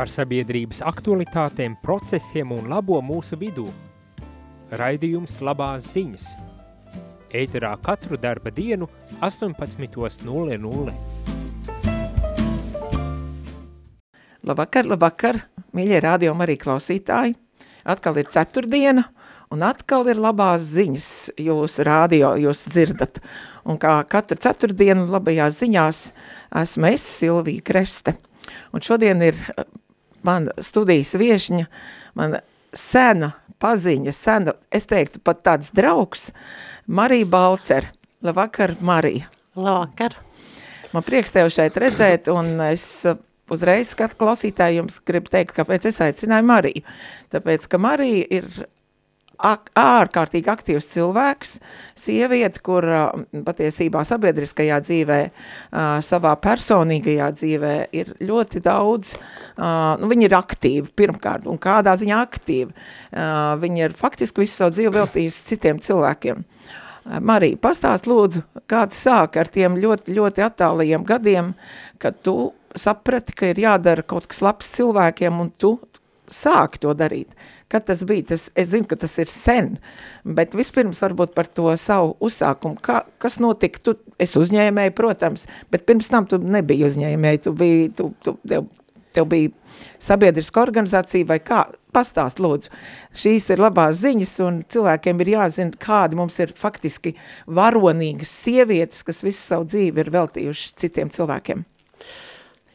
par sabiedrības aktualitātēm, procesiem un labo mūsu vidū. Raidījums labās ziņas. Ēterā katru darba dienu 18.00. Labvakar, labvakar, mīļie radio arī klausītāji. Atkal ir ceturtdiena, un atkal ir labās ziņas jūs radio, jūs dzirdat. Un kā katru ceturtdienu labajās ziņās esmu es, Silvija Kreste. Un šodien ir man studijas viešņa, man sena paziņa, sena, es teiktu pat tāds draugs, Marija Balcer. Labvakar, Marija. Labvakar. Man prieks tev šeit redzēt, un es eh, uzreiz skatu klausītāji jums gribu teikt, kāpēc es aicināju Mariju. Tāpēc, ka Marija ir ak ārkārtīgi aktīvs cilvēks, sieviete, kur patiesībā sabiedriskajā dzīvē, savā personīgajā dzīvē ir ļoti daudz, nu, viņa ir aktīva pirmkārt, un kādā ziņā aktīva. Viņa ir faktiski visu savu dzīvi veltījusi citiem cilvēkiem. Marija, pastāst lūdzu, kā tu sāki ar tiem ļoti, ļoti attālajiem gadiem, kad tu saprati, ka ir jādara kaut kas labs cilvēkiem, un tu sāki to darīt. Kad tas bija, tas, es zinu, ka tas ir sen, bet vispirms varbūt par to savu uzsākumu. Kā, kas notika? Tu, es uzņēmēju, protams, bet pirms tam tu nebija uzņēmēji, tu biji, tu, tu, tev, tev bija sabiedriska organizācija vai kā? Pastāst, lūdzu. Šīs ir labās ziņas un cilvēkiem ir jāzina, kādi mums ir faktiski varonīgas sievietes, kas visu savu dzīvi ir veltījuši citiem cilvēkiem.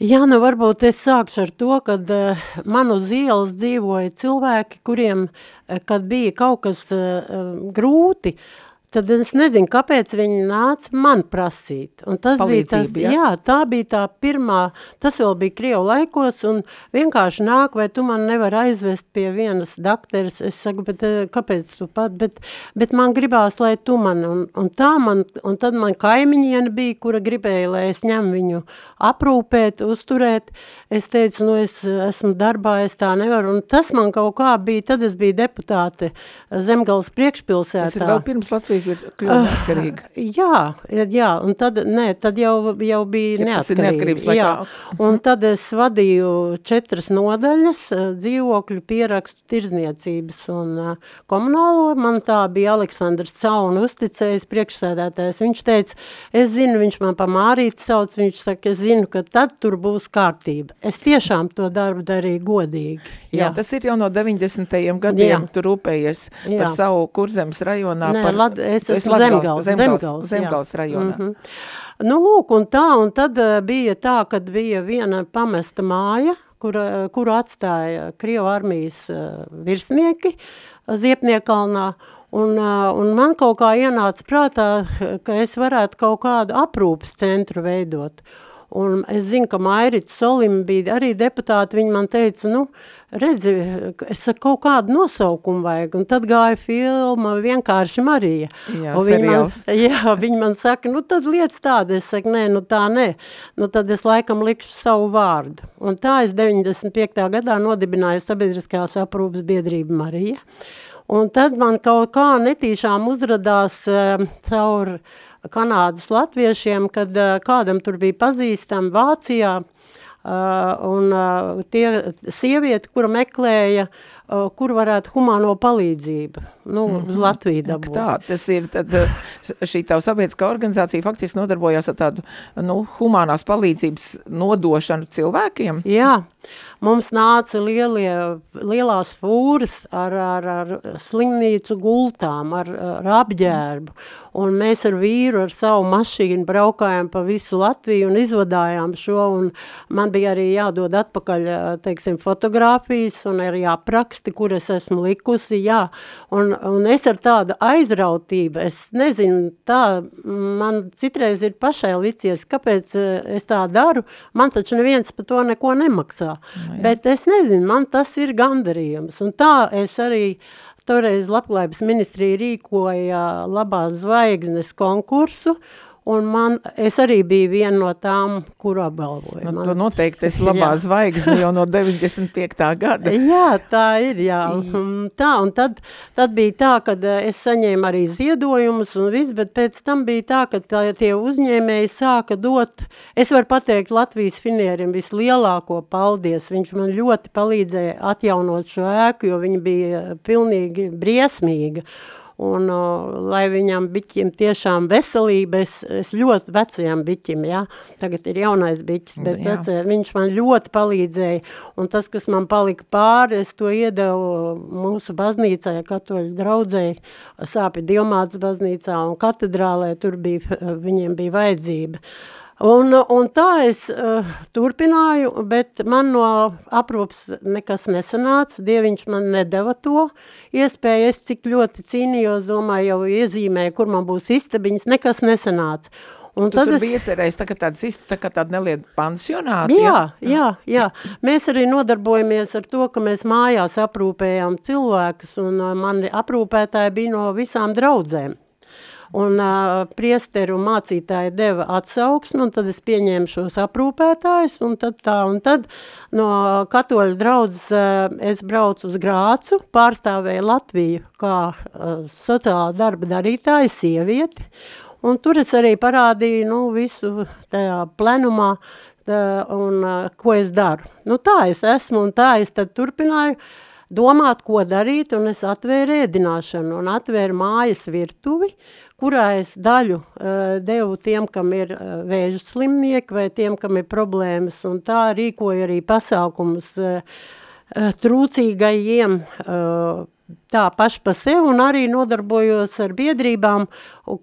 Jā, nu varbūt es sākšu ar to, kad uh, man uz ielas dzīvoja cilvēki, kuriem, uh, kad bija kaut kas uh, grūti, uh, tad es nezinu, kāpēc viņi nāca man prasīt. Un tas bija tas, ja? jā, tā bija tā pirmā, tas vēl bija Krievu laikos, un vienkārši nāk, vai tu man nevar aizvest pie vienas dakteres, es saku, bet eh, kāpēc tu pat, bet, bet man gribās, lai tu man, un, un tā man, un tad man kaimiņiena bija, kura gribēja, lai es ņem viņu aprūpēt, uzturēt, es teicu, nu es esmu darbā, es tā nevaru, un tas man kaut kā bija, tad es biju deputāte Zemgals priekšpilsētā. Tas ir vēl pirms Latvijas ir kļuva uh, neatkarīga. Jā, jā, un tad, nē, tad jau, jau bija ja, neatkarīga. neatkarības laikā. Jā, un tad es vadīju četras nodaļas, dzīvokļu pierakstu tirzniecības un uh, komunālo. Man tā bija Aleksandrs Cauna uzticējis priekšsēdētājs. Viņš teica, es zinu, viņš man pa Mārīti sauc, viņš saka, es zinu, ka tad tur būs kārtība. Es tiešām to darbu darīju godīgi. Jā, jā tas ir jau no 90. gadiem, jā. tu rūpējies jā. par savu kurzemes rajonā. Nē, par... Lad, es esmu Zemgals, Zemgals, Zemgals, rajonā. Mm -hmm. Nu, lūk, un tā, un tad uh, bija tā, kad bija viena pamesta māja, kura, kuru atstāja Krievu armijas uh, virsnieki Ziepniekalnā, un, uh, un man kaut kā ienāca prātā, ka es varētu kaut kādu aprūpas centru veidot. Un es zinu, ka Mairits Solim bija arī deputāti, viņi man teica, nu, redzi, es saku, kaut kādu nosaukumu vajag, un tad gāja filma vienkārši Marija. Jā, un viņi man, jā, viņi man saka, nu tad lietas tāda, es saku, nē, nu tā nē, nu tad es laikam likšu savu vārdu. Un tā es 95. gadā nodibināju sabiedriskās aprūpas biedrību Marija, un tad man kaut kā netīšām uzradās uh, caur Kanādas latviešiem, kad uh, kādam tur bija pazīstami Vācijā, Uh, un uh, tie sievieti, kura meklēja, kur varētu humāno palīdzību, nu, mm -hmm. uz Latviju dabūt. Tā, tas ir, tad šī tā sabiedriskā organizācija faktiski nodarbojās ar tādu, nu, humānās palīdzības nodošanu cilvēkiem? Jā, Mums nāca lielie, lielās fūras ar, ar, ar slimnīcu gultām, ar, ar apģērbu, un mēs ar vīru ar savu mašīnu braukājām pa visu Latviju un izvadājām šo, un man bija arī jādod atpakaļ, teiksim, fotogrāfijas un arī apraksti, kur es esmu likusi, jā, un, un es ar tādu aizrautību, es nezinu, tā, man citreiz ir pašai licies, kāpēc es tā daru, man taču neviens par to neko nemaksā. No, Bet es nezinu, man tas ir gandarījums. Un tā es arī toreiz Labklājības ministrija rīkoja labās zvaigznes konkursu, Un man, es arī biju viena no tām, kur apbalvoja. Nu, tu noteikti esi labā zvaigzne jau no 95. gada. Jā, tā ir, jā. Tā, un tad, tad bija tā, ka es saņēmu arī ziedojumus un viss, bet pēc tam bija tā, ka tā, tie uzņēmēji sāka dot, es varu pateikt Latvijas finierim vislielāko paldies, viņš man ļoti palīdzēja atjaunot šo ēku, jo viņa bija pilnīgi briesmīga. Un, uh, lai viņam biķim tiešām veselība, es, ļoti vecajam biķim, jā, tagad ir jaunais biķis, bet Jā. vecie, viņš man ļoti palīdzēja, un tas, kas man palika pāri, es to iedevu mūsu baznīcai, katoļu draudzēji, sāpi Dievmāts baznīcā un katedrālē, tur bija, viņiem bija vajadzība. Un, un tā es uh, turpināju, bet man no aprūpas nekas nesanāca, Dieviņš man nedeva to iespēju, es cik ļoti cīnījos, domāju, jau iezīmēju, kur man būs istabiņas, nekas nesanāca. Un Tu tur biji iecerējis tā kā tādas ist- tā kā tāda nelieta pansionāta, Jā, jā, jā. Mēs arī nodarbojamies ar to, ka mēs mājās aprūpējām cilvēkus, un uh, mani aprūpētāji bija no visām draudzēm. Un uh, priesteri un mācītāji deva atsauksmi, un tad es pieņēmu šos aprūpētājus, un tad tā, un tad no katoļu draudzes uh, es braucu uz Grācu, pārstāvēju Latviju kā uh, sociālā darba darītāja sievieti, un tur es arī parādīju, nu, visu tajā plenumā, tā, un uh, ko es daru. Nu, tā es esmu, un tā es tad turpināju domāt, ko darīt, un es atvēru ēdināšanu, un atvēru mājas virtuvi, kurā es daļu uh, devu tiem, kam ir uh, vēža slimnieki, vai tiem, kam ir problēmas, un tā rīkoju arī pasākumus uh, trūcīgajiem, uh, tā paši pa sevi un arī nodarbojos ar biedrībām,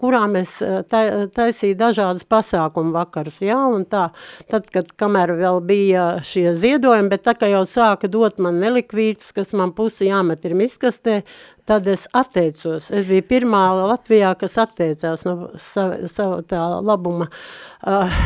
kurām es ta, taisīju dažādas pasākumu vakarus, jā, un tā, tad, kad kamēr vēl bija šie ziedojumi, bet tā, ka jau sāka dot man nelikvītus, kas man pusi jāmet ir miskastē, tad es atteicos. Es biju pirmā Latvijā, kas atteicās no sava, sava tā labuma, uh,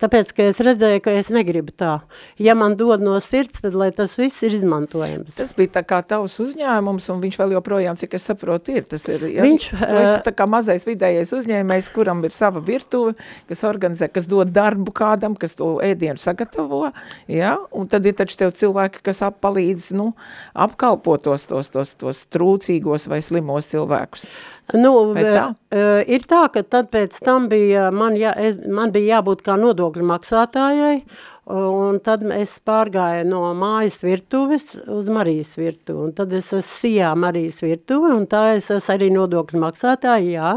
tāpēc, ka es redzēju, ka es negribu tā. Ja man dod no sirds, tad lai tas viss ir izmantojams. Tas bija tā kā tavs uzņēmums, un viņš vēl joprojām, cik es saprotu, ir. Tas ir ja, Viņš, tu esi eh, tā kā mazais vidējais uzņēmējs, kuram ir sava virtuve, kas organizē, kas dod darbu kādam, kas to ēdienu sagatavo, ja, un tad ir taču tev cilvēki, kas ap palīdz, nu, apkalpot tos, tos, tos, tos trūcīgos vai slimos cilvēkus. Nu, tā? ir tā, ka tad pēc tam bija, man, jā, es, man bija jābūt kā nodokļu maksātājai, un tad es pārgāju no mājas virtuves uz Marijas virtuvi, un tad es esmu sijā Marijas virtuvi, un tā es esmu arī nodokļu maksātāja, jā,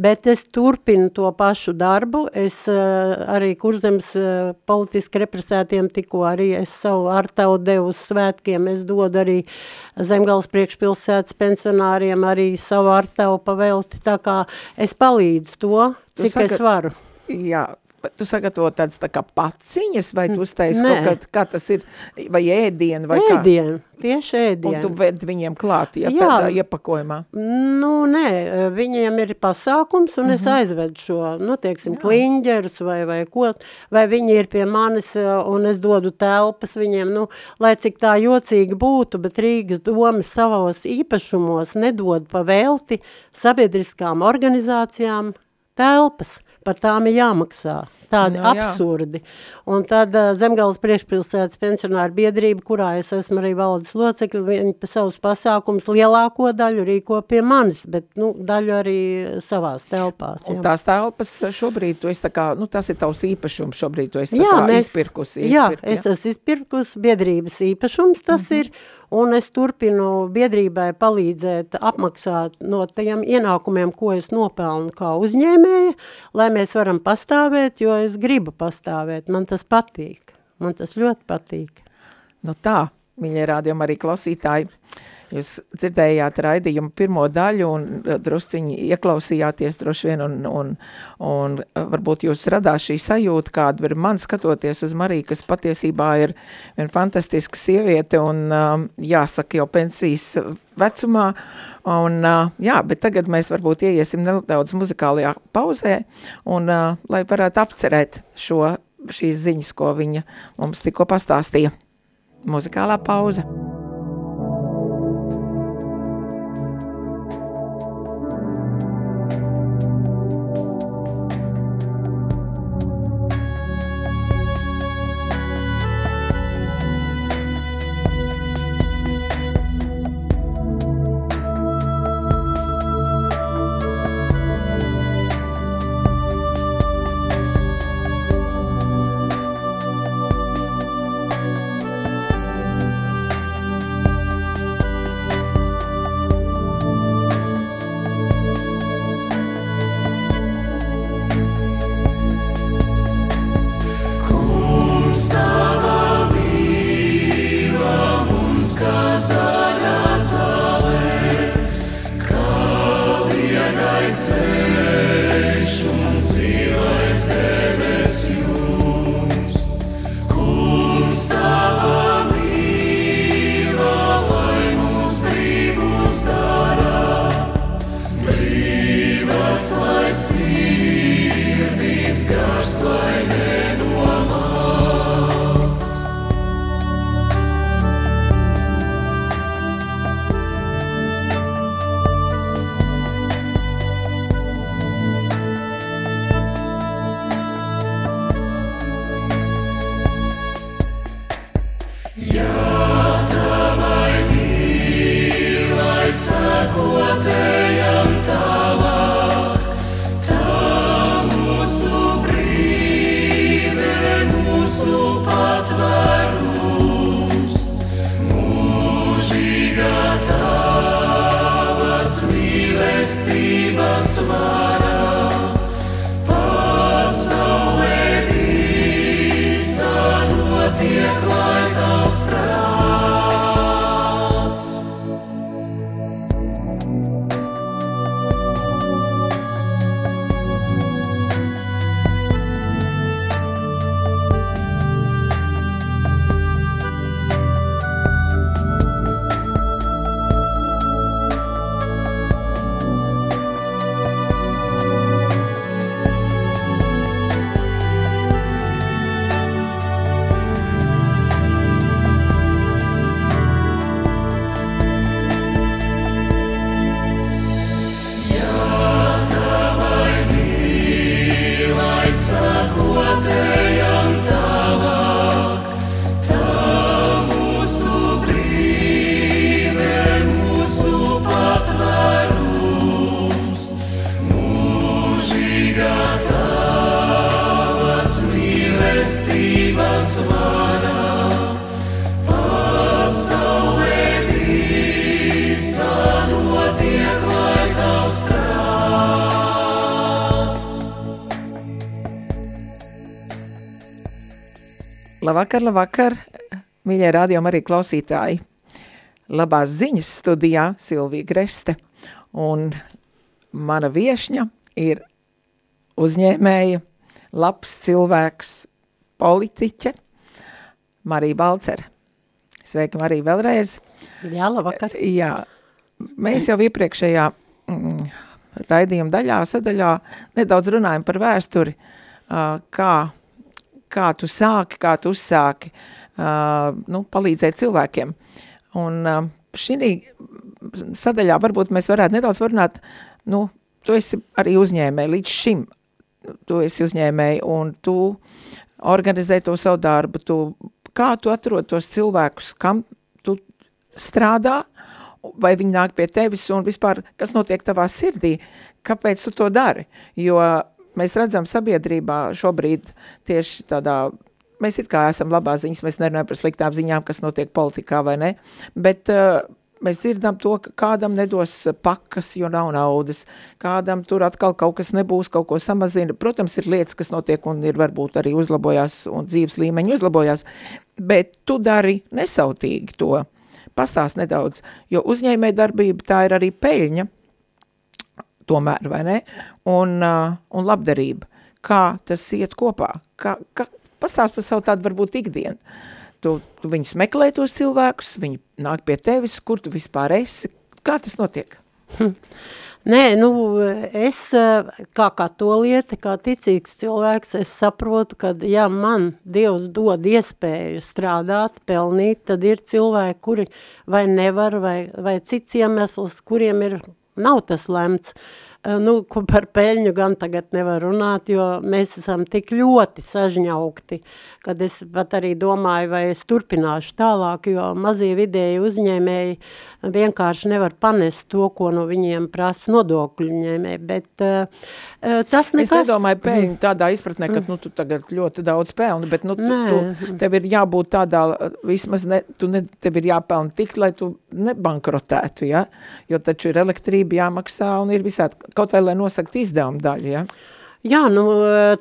bet es turpinu to pašu darbu, es uh, arī kurzems uh, politiski represētiem tikko arī es savu artavu devu uz svētkiem, es dodu arī Zemgals priekšpilsētas pensionāriem arī savu artavu pavelti, tā kā es palīdzu to, cik saka- es varu. Jā, tu sagatavo tādas tā kā paciņas, vai tu uztaisi kaut kad, kā tas ir, vai ēdienu, vai kā? Ēdienu, tieši Un ēdienu. tu ved viņiem klāt, ja Jā. tādā iepakojumā. Nu, nē, viņiem ir pasākums, un Mhm. es aizvedu šo, nu, teiksim, kliņģerus vai, vai ko, vai viņi ir pie manis, uh, un es dodu telpas viņiem, nu, lai cik tā jocīgi būtu, bet Rīgas doma savos īpašumos nedod pa velti sabiedriskām organizācijām telpas, par tām ir jāmaksā. Tādi Nu, no, jā. absurdi. Un tad uh, Zemgales priekšpilsētas pensionāra biedrība, kurā es esmu arī valdes locekļi, viņi pa savus pasākums lielāko daļu rīko pie manis, bet, nu, daļu arī savās telpās. Un jā. tās telpas šobrīd, tu esi tā kā, nu tas ir tavs īpašums, šobrīd tu esi tā kā izpirkusi. jā, izpirkt, es esmu izpirkusi biedrības īpašums, tas Mhm. ir, un es turpinu biedrībai palīdzēt apmaksāt no tiem ienākumiem, ko es nopelnu kā uzņēmēja, lai mēs varam pastāvēt, jo es gribu pastāvēt, man tas patīk, man tas ļoti patīk. Nu tā, mīļie rādījumi arī klausītāji, jūs dzirdējāt raidījumu pirmo daļu un eh, drusciņi ieklausījāties droši vien un, un, un eh, varbūt jūs radās šī sajūta, kāda ir man skatoties uz Mariju, kas patiesībā ir viena fantastiska sieviete un um, jāsaka jau pensijas vecumā, un jā, bet tagad mēs varbūt ieiesim nedaudz muzikālajā pauzē, un lai varētu apcerēt šo, šīs ziņas, ko viņa mums tikko pastāstīja. Muzikālā pauze. Labvakar, labvakar, mīļie rādījumi arī klausītāji. Labās ziņas studijā Silvija Greste un mana viešņa ir uzņēmēja, labs cilvēks, politiķe Marija Balcere. Sveiki, Marija, vēlreiz. Jā, labvakar. Jā, mēs jau iepriekšējā mm, raidījuma daļā, sadaļā nedaudz runājam par vēsturi, uh, kā kā tu sāki, kā tu uzsāki, uh, nu, palīdzēt cilvēkiem. Un uh, šī sadaļā varbūt mēs varētu nedaudz parunāt, nu, tu esi arī uzņēmēji. Līdz šim, tu esi uzņēmēji un tu organizē to savu darbu, tu, kā tu atrod tos cilvēkus, kam tu strādā, vai viņi nāk pie tevis un vispār, kas notiek tavā sirdī, kāpēc tu to dari, jo mēs redzam sabiedrībā šobrīd tieši tādā, mēs it kā esam labās ziņas, mēs nerunājam par sliktām ziņām, kas notiek politikā vai ne, bet uh, mēs dzirdam to, ka kādam nedos pakas, jo nav naudas, kādam tur atkal kaut kas nebūs, kaut ko samazina. Protams, ir lietas, kas notiek un ir varbūt arī uzlabojās un dzīves līmeņi uzlabojās, bet tu dari nesautīgi to. Pastāst nedaudz, jo uzņēmē darbība tā ir arī peļņa, tomēr, vai ne? Un, uh, un labdarība. Kā tas iet kopā? Kā, kā, pastāst par savu tādu varbūt ikdienu. Tu, tu viņus meklē tos cilvēkus, viņi nāk pie tevis, kur tu vispār esi, kā tas notiek? Hm. Nē, nu, es kā katoliete, kā ticīgs cilvēks, es saprotu, ka ja man Dievs dod iespēju strādāt, pelnīt, tad ir cilvēki, kuri vai nevar, vai, vai cits iemesls, kuriem ir nav tas lemts. Eh, nu, par peļņu gan tagad nevar runāt, jo mēs esam tik ļoti sažņaukti, kad es pat arī domāju, vai es turpināšu tālāk, jo mazie vidēji uzņēmēji vienkārši nevar panest to, ko no viņiem prasa nodokļu ņēmēji, bet uh, tas nekas... Es nedomāju peļņu tādā izpratnē, ka, nu, tu tagad ļoti daudz pelni, bet, nu, tu, tu, tev ir jābūt tādā, vismaz, ne, tu ne, tev ir jāpelna tik, lai tu nebankrotētu, ja, jo taču ir elektrība jāmaksā un ir visādi kaut vai lai nosakt izdevumu daļu, ja? Jā, nu,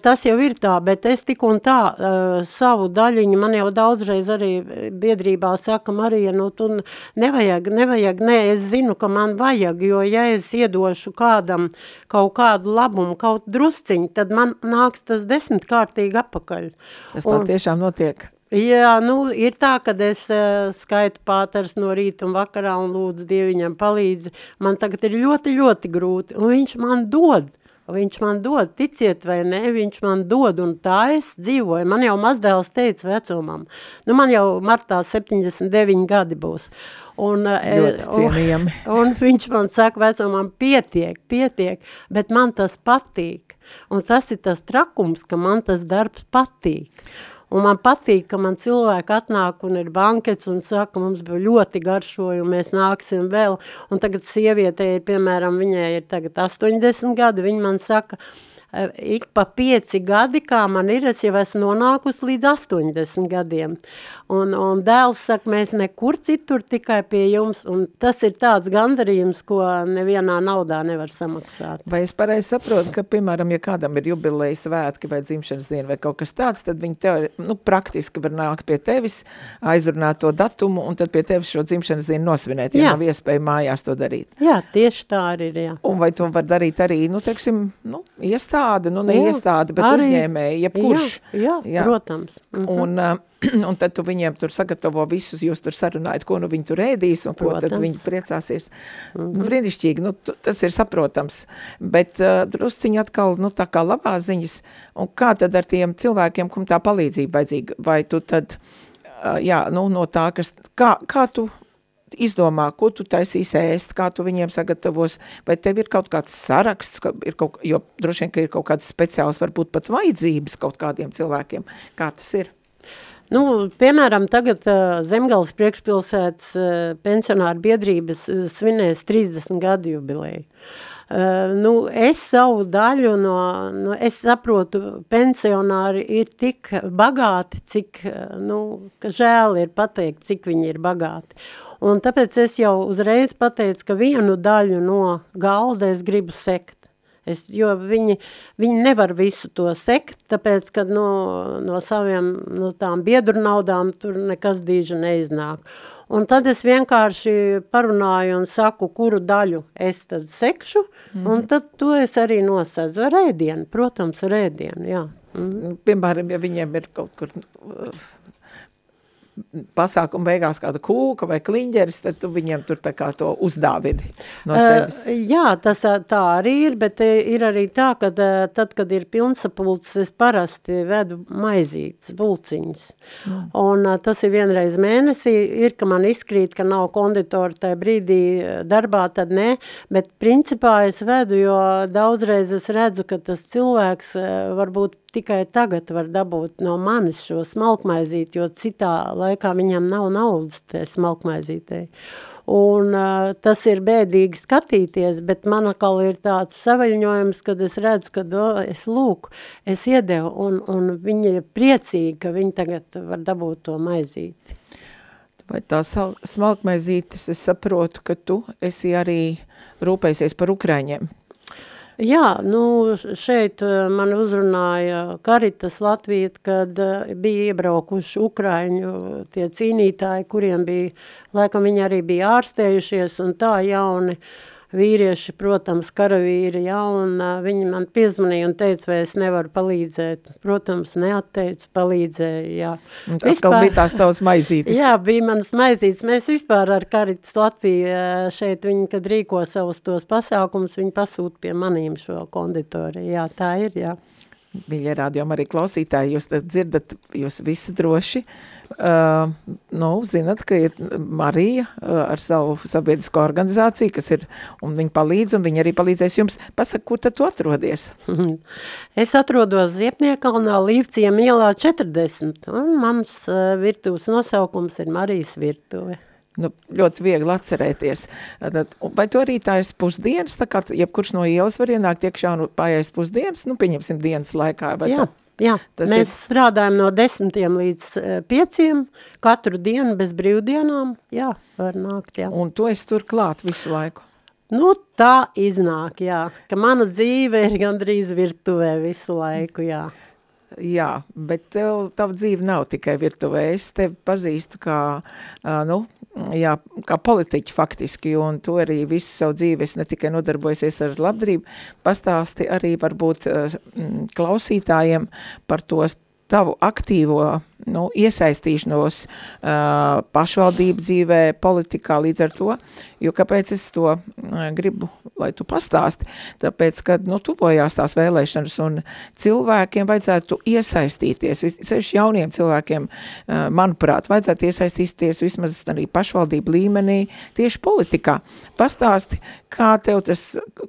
tas jau ir tā, bet es tik un tā uh, savu daļiņu, man jau daudzreiz arī biedrībā saka, Marija, nu, tu nevajag, nevajag, nē, es zinu, ka man vajag, jo ja es iedošu kādam kaut kādu labumu, kaut drusciņu, tad man nāks tas desmitkārtīgi apakaļ. Tas tā un, tiešām notiek. Jā, nu, ir tā, ka es uh, skaitu pāters no rīta un vakarā un lūdzu Dieviņam palīdzi. Man tagad ir ļoti, ļoti grūti, un viņš man dod. Viņš man dod, ticiet vai ne, viņš man dod, un tā es dzīvoju. Man jau mazdēls teica vecumam, nu man jau martā 79 gadi būs. Un, eh, un, un viņš man saka vecumam, pietiek, pietiek, bet man tas patīk. Un tas ir tas trakums, ka man tas darbs patīk. Un man patīk, ka man cilvēki atnāk un ir bankets un saka, mums bija ļoti garšoju, mēs nāksim vēl. Un tagad sieviete ir, piemēram, viņai ir tagad 80 gadi, viņa man saka, uh, ik pa pieci gadi, kā man ir, es jau esmu nonākusi līdz 80 gadiem. Un, un dēls saka, mēs nekur citur tikai pie jums, un tas ir tāds gandarījums, ko nevienā naudā nevar samaksāt. Vai es pareizi saprotu, ka, piemēram, ja kādam ir jubilejas svētki vai dzimšanas diena vai kaut kas tāds, tad viņi tev, nu, praktiski var nākt pie tevis, aizrunāt to datumu, un tad pie tevis šo dzimšanas dienu nosvinēt, ja jā. nav iespēja mājās to darīt. Jā, tieši tā arī ir, jā. Un vai to var darīt arī, nu, teiksim, nu, iestādi iestāde, nu ne jā, iestāde, bet arī, uzņēmēji, jebkurš. Jā, jā, jā. protams. -hmm. Un, uh, un tad tu viņiem tur sagatavo visus, jūs tur sarunājat, ko nu viņi tur ēdīs un protams. ko tad viņi priecāsies. Mm -hmm. Brīnišķīgi, nu tas ir saprotams, bet uh, drusciņi atkal, nu tā kā labās ziņas, un kā tad ar tiem cilvēkiem, kum tā palīdzība vajadzīga, vai tu tad, uh, jā, nu no tā, kas, kā, kā tu izdomā, ko tu taisīsi ēst, kā tu viņiem sagatavos, vai tev ir kaut kāds saraksts, ka ir kaut, jo droši vien, ka ir kaut kāds speciāls, varbūt pat vajadzības kaut kādiem cilvēkiem. Kā tas ir? Nu, piemēram, tagad uh, Zemgales priekšpilsētas uh, pensionāru biedrības uh, svinēs 30 gadu jubileju. Uh, nu, es savu daļu no, nu, es saprotu, pensionāri ir tik bagāti, cik, nu, ka žēl ir pateikt, cik viņi ir bagāti. Un tāpēc es jau uzreiz pateicu, ka vienu daļu no galda es gribu sekt. Es, jo viņi, viņi nevar visu to sekt, tāpēc, ka no, no saviem, no tām biedru naudām tur nekas dīža neiznāk. Un tad es vienkārši parunāju un saku, kuru daļu es tad sekšu, mm un tad to es arī nosedzu ar ēdienu, protams, ar ēdienu, jā. Mm. Piemēram, ja viņiem ir kaut kur pasākuma beigās kāda kūka vai kliņģeris, tad tu viņiem tur tā kā to uzdāvidi no sevis. Uh, jā, tas tā arī ir, bet ir arī tā, ka tad, kad ir pilnsapulces, es parasti vedu maizītes, bulciņas. Mm. Un tas ir vienreiz mēnesī, ir, ka man izkrīt, ka nav konditori tajā brīdī darbā, tad ne, bet principā es vedu, jo daudzreiz es redzu, ka tas cilvēks varbūt tikai tagad var dabūt no manis šo smalkmaizīt, jo citā laikā viņam nav naudas te smalkmaizītei. Un uh, tas ir bēdīgi skatīties, bet man atkal ir tāds savaļņojums, kad es redzu, ka do, es lūku, es iedevu, un, un viņi ir priecīgi, ka viņi tagad var dabūt to maizīti. Vai tā smalkmaizītes, es saprotu, ka tu esi arī rūpēsies par ukraiņiem. Jā, nu šeit eh, man uzrunāja Karitas Latvija, kad eh, bija iebraukuši Ukraiņu tie cīnītāji, kuriem bija, laikam viņi arī bija ārstējušies un tā jauni, uh, vīrieši, protams, karavīri, ja, un uh, viņi man piezvanīja un teica, vai es nevaru palīdzēt. Protams, neatteicu, palīdzēju, jā. Un vispār, bija tās tavas maizītes. Jā, bija manas maizītes. Mēs vispār ar Karitas Latviju šeit, viņi, kad rīko savus tos pasākumus, viņi pasūta pie manīm šo konditori. Jā, tā ir, jā. Mīļie rādījumi arī klausītāji, jūs dzirdat, jūs visi droši, uh, nu, zinat, ka ir Marija uh, ar savu sabiedrisko organizāciju, kas ir, un viņa palīdz, un viņa arī palīdzēs jums. Pasaka, kur tad tu atrodies? Es atrodos Ziepniekalnā Līvciem ielā 40, un mans uh, virtuves nosaukums ir Marijas virtuve nu, ļoti viegli atcerēties. Tad, vai tu arī tā esi pusdienas, tā kā jebkurš no ielas var ienākt iekšā un paēst pusdienas, nu, pieņemsim dienas laikā, vai Jā. Tā? Jā, Tas mēs ir... strādājam no desmitiem līdz uh, pieciem, katru dienu bez brīvdienām, jā, var nākt, jā. Un tu esi tur klāt visu laiku? Nu, tā iznāk, jā, ka mana dzīve ir gandrīz virtuvē visu laiku, jā. Jā, bet tev, tava dzīve nav tikai virtuvē, es tevi pazīstu kā, nu, jā, kā politiķi faktiski, un tu arī visu savu dzīvi es ne tikai nodarbojusies ar labdarību, pastāsti arī varbūt klausītājiem par tos tavu aktīvo nu, iesaistīšanos uh, pašvaldību dzīvē, politikā līdz ar to, jo kāpēc es to uh, gribu, lai tu pastāsti, tāpēc, kad, nu, tuvojās tās vēlēšanas un cilvēkiem vajadzētu iesaistīties, sevišķi jauniem cilvēkiem, uh, manuprāt, vajadzētu iesaistīties vismaz arī pašvaldību līmenī, tieši politikā. Pastāsti, kā tev tas,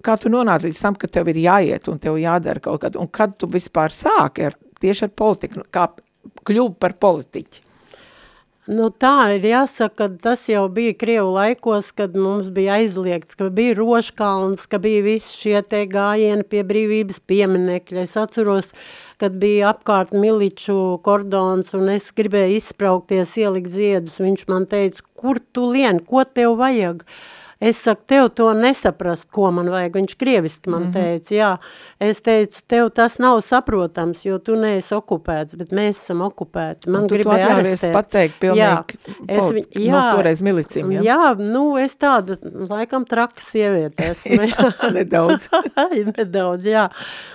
kā tu nonāci līdz tam, ka tev ir jāiet un tev jādara kaut kad, un kad tu vispār sāki ar tieši ar politiku, kā kļuvu par politiķi? Nu, tā ir jāsaka, ka tas jau bija Krievu laikos, kad mums bija aizliegts, ka bija roškalns, ka bija visi šie te gājieni pie brīvības pieminekļa. Es atceros, kad bija apkārt miliču kordons un es gribēju izspraukties, ielikt ziedus. Viņš man teica, kur tu lien, ko tev vajag? Uh, Es saku, tev to nesaprast, ko man vajag. Viņš krieviski man mm -hmm. teica, jā. Es teicu, tev tas nav saprotams, jo tu neesi okupēts, bet mēs esam okupēti. Man gribēja arestēt. pateikt pilnīgi, jā, es, polit, jā, nu, toreiz milicim, jā? Jā, nu, es tāda, laikam, traka sieviete esmu. Nedaudz. Nedaudz, jā.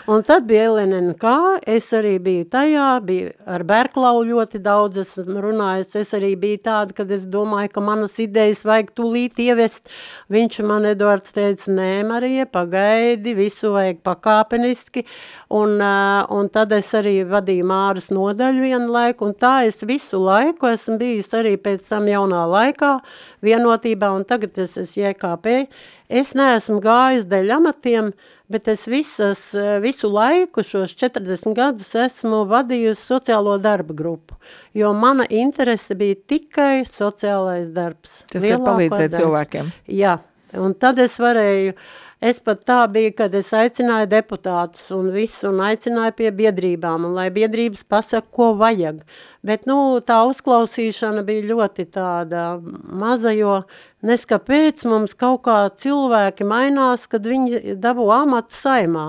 Un tad bija LNNK, es arī biju tajā, biju ar Berklau ļoti daudz esmu runājis. Es arī biju tāda, kad es domāju, ka manas idejas vajag tūlīt ievest Viņš man, Edvards, teica, nē, Marija, pagaidi, visu vajag pakāpeniski, un, un tad es arī vadīju Māras nodaļu vienu laiku, un tā es visu laiku esmu bijis arī pēc tam jaunā laikā vienotībā, un tagad es esmu JKP. Es neesmu gājis dēļ amatiem, bet es visas, visu laiku, šos 40 gadus, esmu vadījusi sociālo darba grupu, jo mana interese bija tikai sociālais darbs. Tas ir palīdzēt cilvēkiem. Jā, un tad es varēju, Es pat tā biju, kad es aicināju deputātus un visu, un aicināju pie biedrībām, un lai biedrības pasaka, ko vajag. Bet, nu, tā uzklausīšana bija ļoti tāda maza, jo neskapēc mums kaut kā cilvēki mainās, kad viņi dabū amatu saimā.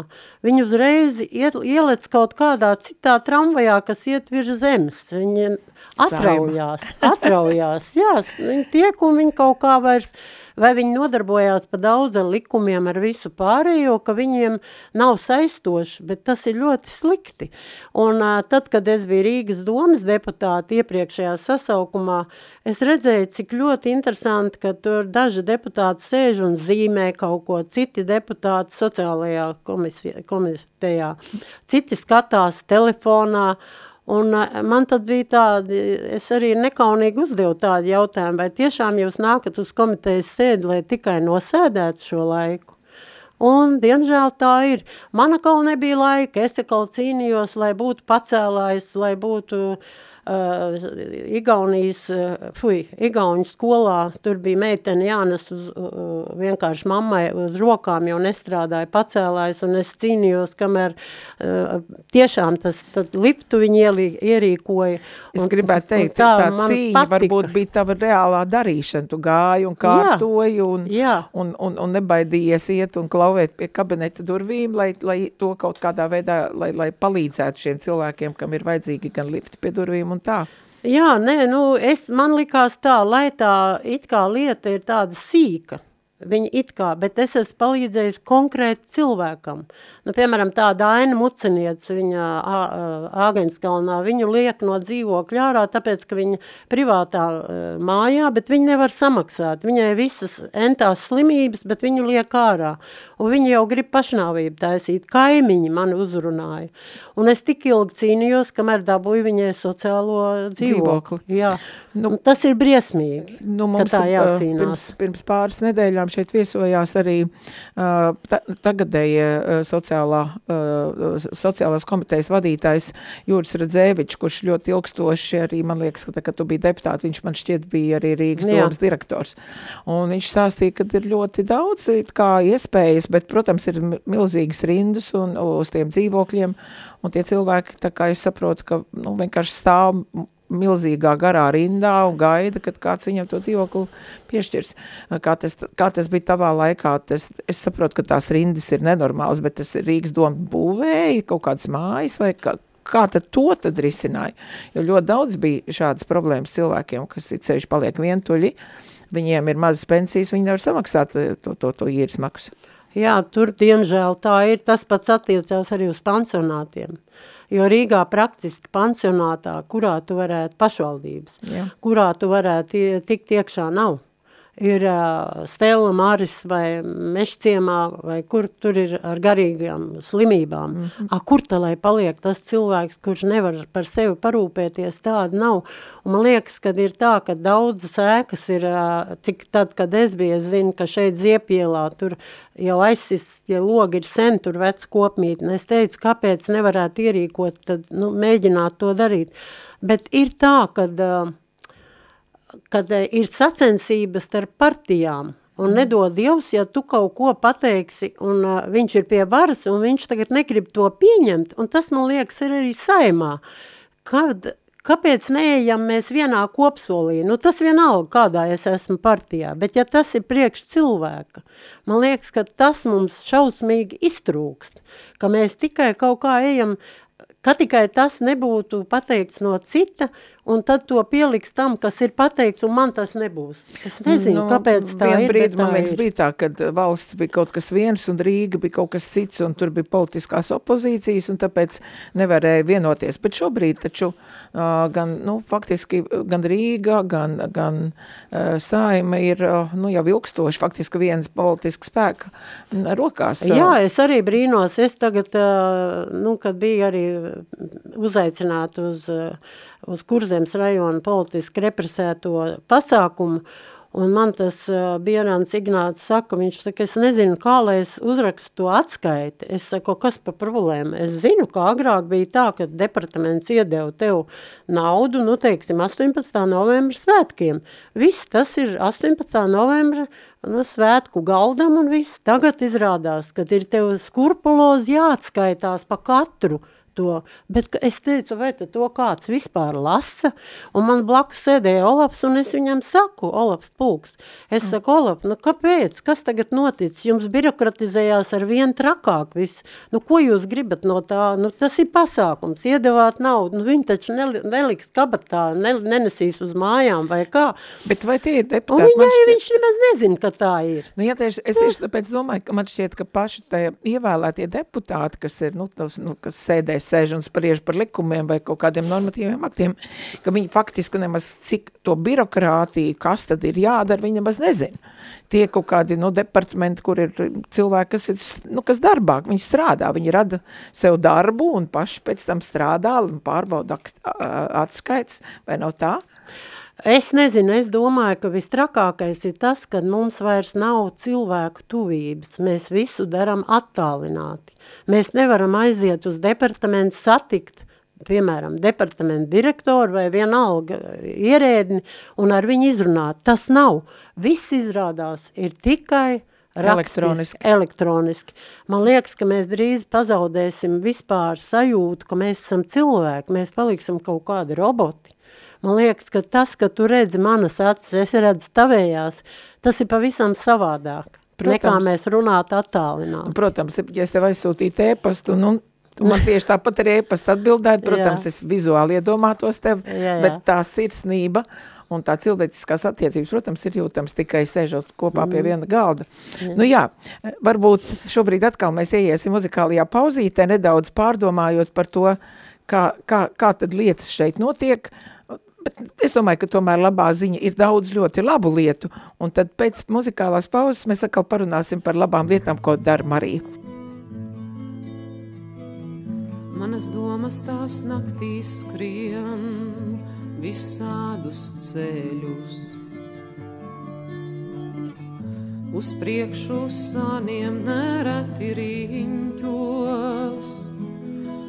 Viņi uzreiz ielec kaut kādā citā tramvajā, kas iet virs zemes. Viņi atraujās, atraujās, jā, viņi tiek un viņi kaut kā vairs vai viņi nodarbojās pa daudz ar likumiem, ar visu pārējo, ka viņiem nav saistoši, bet tas ir ļoti slikti. Un uh, tad, kad es biju Rīgas domas deputāti iepriekšējā sasaukumā, es redzēju, cik ļoti interesanti, ka tur daži deputāti sēž un zīmē kaut ko, citi deputāti sociālajā komisijā, komitejā, citi skatās telefonā, Un eh, man tad bija tādi, es arī nekaunīgi uzdevu tādu jautājumu, vai tiešām jūs nākat uz komitejas sēdi, lai tikai nosēdētu šo laiku? Un, diemžēl tā ir. Mana kaut nebija laika, es kaut cīnījos, lai būtu pacēlājs, lai būtu uh, uh, Igaunijas, uh, fuj, Igauņu skolā, tur bija meitene jānes uz, uh, vienkārši mammai uz rokām, jo nestrādāja pacēlājs, un es cīnījos, kamēr uh, tiešām tas liftu viņi ielī, ierīkoja. Un, es gribētu teikt, tā, tā cīņa patika. varbūt bija tava reālā darīšana, tu gāji un kārtoji un, jā. un, un, un nebaidījies iet un klauvēt pie kabineta durvīm, lai, lai to kaut kādā veidā, lai, lai palīdzētu šiem cilvēkiem, kam ir vajadzīgi gan lifti pie durvīm un tā. Jā, nē, nu, es, man likās tā, lai tā it kā lieta ir tāda sīka, Viņi it kā, bet es esmu palīdzējis konkrēti cilvēkam. Nu, piemēram, tāda Aina Muceniec, viņa Āgenskalnā, viņu liek no dzīvokļa ārā, tāpēc, ka viņa privātā mājā, bet viņa nevar samaksāt. Viņai visas entās slimības, bet viņu liek ārā. Un viņa jau grib pašnāvību taisīt. Kaimiņi mani uzrunāja. Un es tik ilgi cīnījos, kamēr dabūju viņai sociālo dzīvokli. Jā. Nu, un tas ir briesmīgi, nu, mums, ka tā jācīnās. Pirms, pirms pāris nedēļām šeit viesojās arī uh, ta, tagadējie uh, sociālā, uh, sociālās komitejas vadītājs Jūris Radzēvičs, kurš ļoti ilgstoši arī, man liekas, ka, kad tu biji deputāti, viņš man šķiet bija arī Rīgas domas direktors. Un viņš stāstīja, ka ir ļoti daudz kā iespējas, bet, protams, ir milzīgas rindas un uz tiem dzīvokļiem, un tie cilvēki, tā kā es saprotu, ka nu, vienkārši stāv milzīgā garā rindā un gaida, kad kāds viņam to dzīvokli piešķirs. Kā tas, kā tas bija tavā laikā, tas, es saprotu, ka tās rindas ir nenormālas, bet tas Rīgas doma būvēja kaut kādas mājas vai kā, kā tad to tad risināja? Jo ļoti daudz bija šādas problēmas cilvēkiem, kas it sevišķi paliek vientuļi, viņiem ir mazas pensijas, viņi nevar samaksāt eh, to, to, to īres maksu. Jā, tur diemžēl tā ir, tas pats attiecās arī uz pansionātiem. Jo Rīgā praktiski pansionātā, kurā tu varētu pašvaldības, Jā. kurā tu varētu tikt iekšā nav ir Stela Māris vai Mešciemā, vai kur tur ir ar garīgām slimībām. Mm -hmm. A, kur tā lai paliek tas cilvēks, kurš nevar par sevi parūpēties, tāda nav. Un man liekas, ka ir tā, ka daudzas ēkas ir, cik tad, kad es biju, es zinu, ka šeit Ziepielā tur jau aizsis, ja logi ir sen tur vec kopmītne. Es teicu, kāpēc nevarētu ierīkot, tad, nu, mēģināt to darīt. Bet ir tā, kad... Uh, kad eh, ir sacensības starp partijām, un mm. nedod Dievs, ja tu kaut ko pateiksi, un uh, viņš ir pie varas, un viņš tagad negrib to pieņemt, un tas, man liekas, ir arī saimā. Kad, kāpēc neejam mēs vienā kopsolī? Nu, tas vienalga, kādā es esmu partijā, bet ja tas ir priekš cilvēka, man liekas, ka tas mums šausmīgi iztrūkst, ka mēs tikai kaut kā ejam, ka tikai tas nebūtu pateikts no cita, un tad to pieliks tam, kas ir pateikts, un man tas nebūs. Es nezinu, nu, kāpēc tā ir, brīdi, man liekas, ir. bija tā, kad valsts bija kaut kas viens, un Rīga bija kaut kas cits, un tur bija politiskās opozīcijas, un tāpēc nevarēja vienoties. Bet šobrīd taču uh, gan, nu, faktiski gan Rīga, gan, gan uh, Saima ir, uh, nu, jau ilgstoši faktiski viens politisks spēka rokās. Uh. Jā, es arī brīnos, es tagad, uh, nu, kad bija arī uzaicināta uz uh, uz Kurzemes rajona politiski represēto pasākumu, Un man tas uh, Bierāns Ignāts saka, viņš saka, es nezinu, kā lai es uzrakstu to atskaiti. Es saku, kas pa problēma? Es zinu, ka agrāk bija tā, ka departaments iedeva tev naudu, nu, teiksim, 18. novembra svētkiem. Viss tas ir 18. novembra nu, svētku galdam un viss. Tagad izrādās, ka ir tev skurpulozi jāatskaitās pa katru – to, bet es teicu, vai to kāds vispār lasa, un man blakus sēdēja Olaps, un es viņam saku, Olaps pulks, es mm. saku, Olap, nu kāpēc, kas tagad noticis, jums birokratizējās ar vien trakāk viss, nu ko jūs gribat no tā, nu tas ir pasākums, iedevāt naudu, nu viņi taču nel, neliks kabatā, ne, nenesīs uz mājām vai kā. Bet vai tie ir deputāti? Un viņai šķiet... viņš nemaz nezina, ka tā ir. Nu, ja tieši, es tieši tāpēc domāju, ka man šķiet, ka paši tie ievēlētie deputāti, kas ir, nu, tos, nu kas sēdēs sēž un spriež par likumiem vai kaut kādiem normatīviem aktiem, ka viņi faktiski nemaz cik to birokrātiju, kas tad ir jādara, viņi nemaz nezina. Tie kaut kādi nu, departamenti, kur ir cilvēki, kas ir, nu, kas darbā, viņi strādā, viņi rada sev darbu un paši pēc tam strādā un pārbauda atskaits, vai nav tā? Es nezinu, es domāju, ka vistrakākais ir tas, ka mums vairs nav cilvēku tuvības. Mēs visu daram attālināti. Mēs nevaram aiziet uz departamentu satikt, piemēram, departamentu direktoru vai vienalga ierēdni un ar viņu izrunāt. Tas nav. Viss izrādās ir tikai elektroniski. elektroniski. Man liekas, ka mēs drīz pazaudēsim vispār sajūtu, ka mēs esam cilvēki, mēs paliksim kaut kādi roboti. Man liekas, ka tas, ka tu redzi manas acis, es redzu tavējās, tas ir pavisam savādāk. Protams, nekā mēs runātu attālināt. Protams, ja es tev aizsūtītu ēpastu, nu, Tu man tieši tāpat arī ēpast atbildēt, protams, jā. es vizuāli iedomātos tev, jā, jā. bet tā sirsnība un tā cilvēciskās attiecības, protams, ir jūtams tikai sēžot kopā mm. pie viena galda. Jā. Nu jā, varbūt šobrīd atkal mēs ieiesim muzikālajā pauzītē, nedaudz pārdomājot par to, kā, kā, kā tad lietas šeit notiek, uh, Bet es domāju, ka tomēr labā ziņa ir daudz ļoti labu lietu, un tad pēc muzikālās pauzes mēs atkal parunāsim par labām lietām, ko dara Marija. Manas domas tās naktīs skrien visādus ceļus. Uz priekšu sāniem nereti riņķos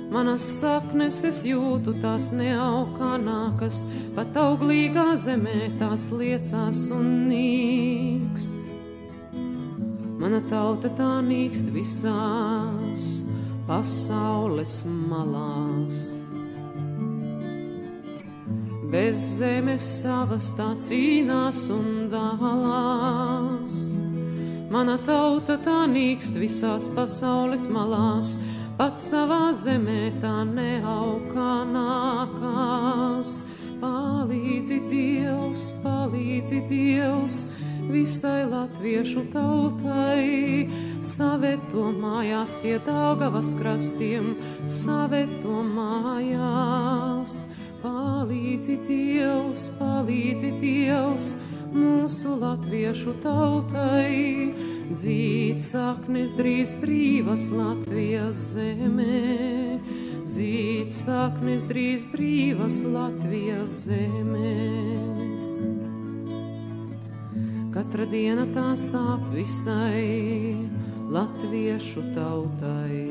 Manas saknes es jūtu, tās neaukā nākas, pat auglīgā zemē tās liecās un nīkst. Mana tauta tā nīkst visās pasaules malās. Bez zemes savas tā cīnās un dalās. Mana tauta tā nīkst visās pasaules malās, pats savā zemē tā neaugā nākās. Palīdzi Dievs, palīdzi Dievs visai latviešu tautai, saveto mājās pie Daugavas krastiem, saveto mājās. Palīdzi Dievs, palīdzi Dievs mūsu latviešu tautai, dzīt saknes drīz brīvas Latvijas zemē, dzīt saknes drīz brīvas Latvijas zemē. Katra diena tā sāp visai latviešu tautai.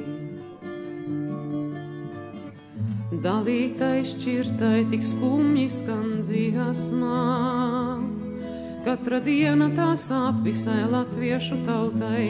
Dalītai šķirtai tik skumji skan dziesmā, Katra diena tā sāp visai latviešu tautai,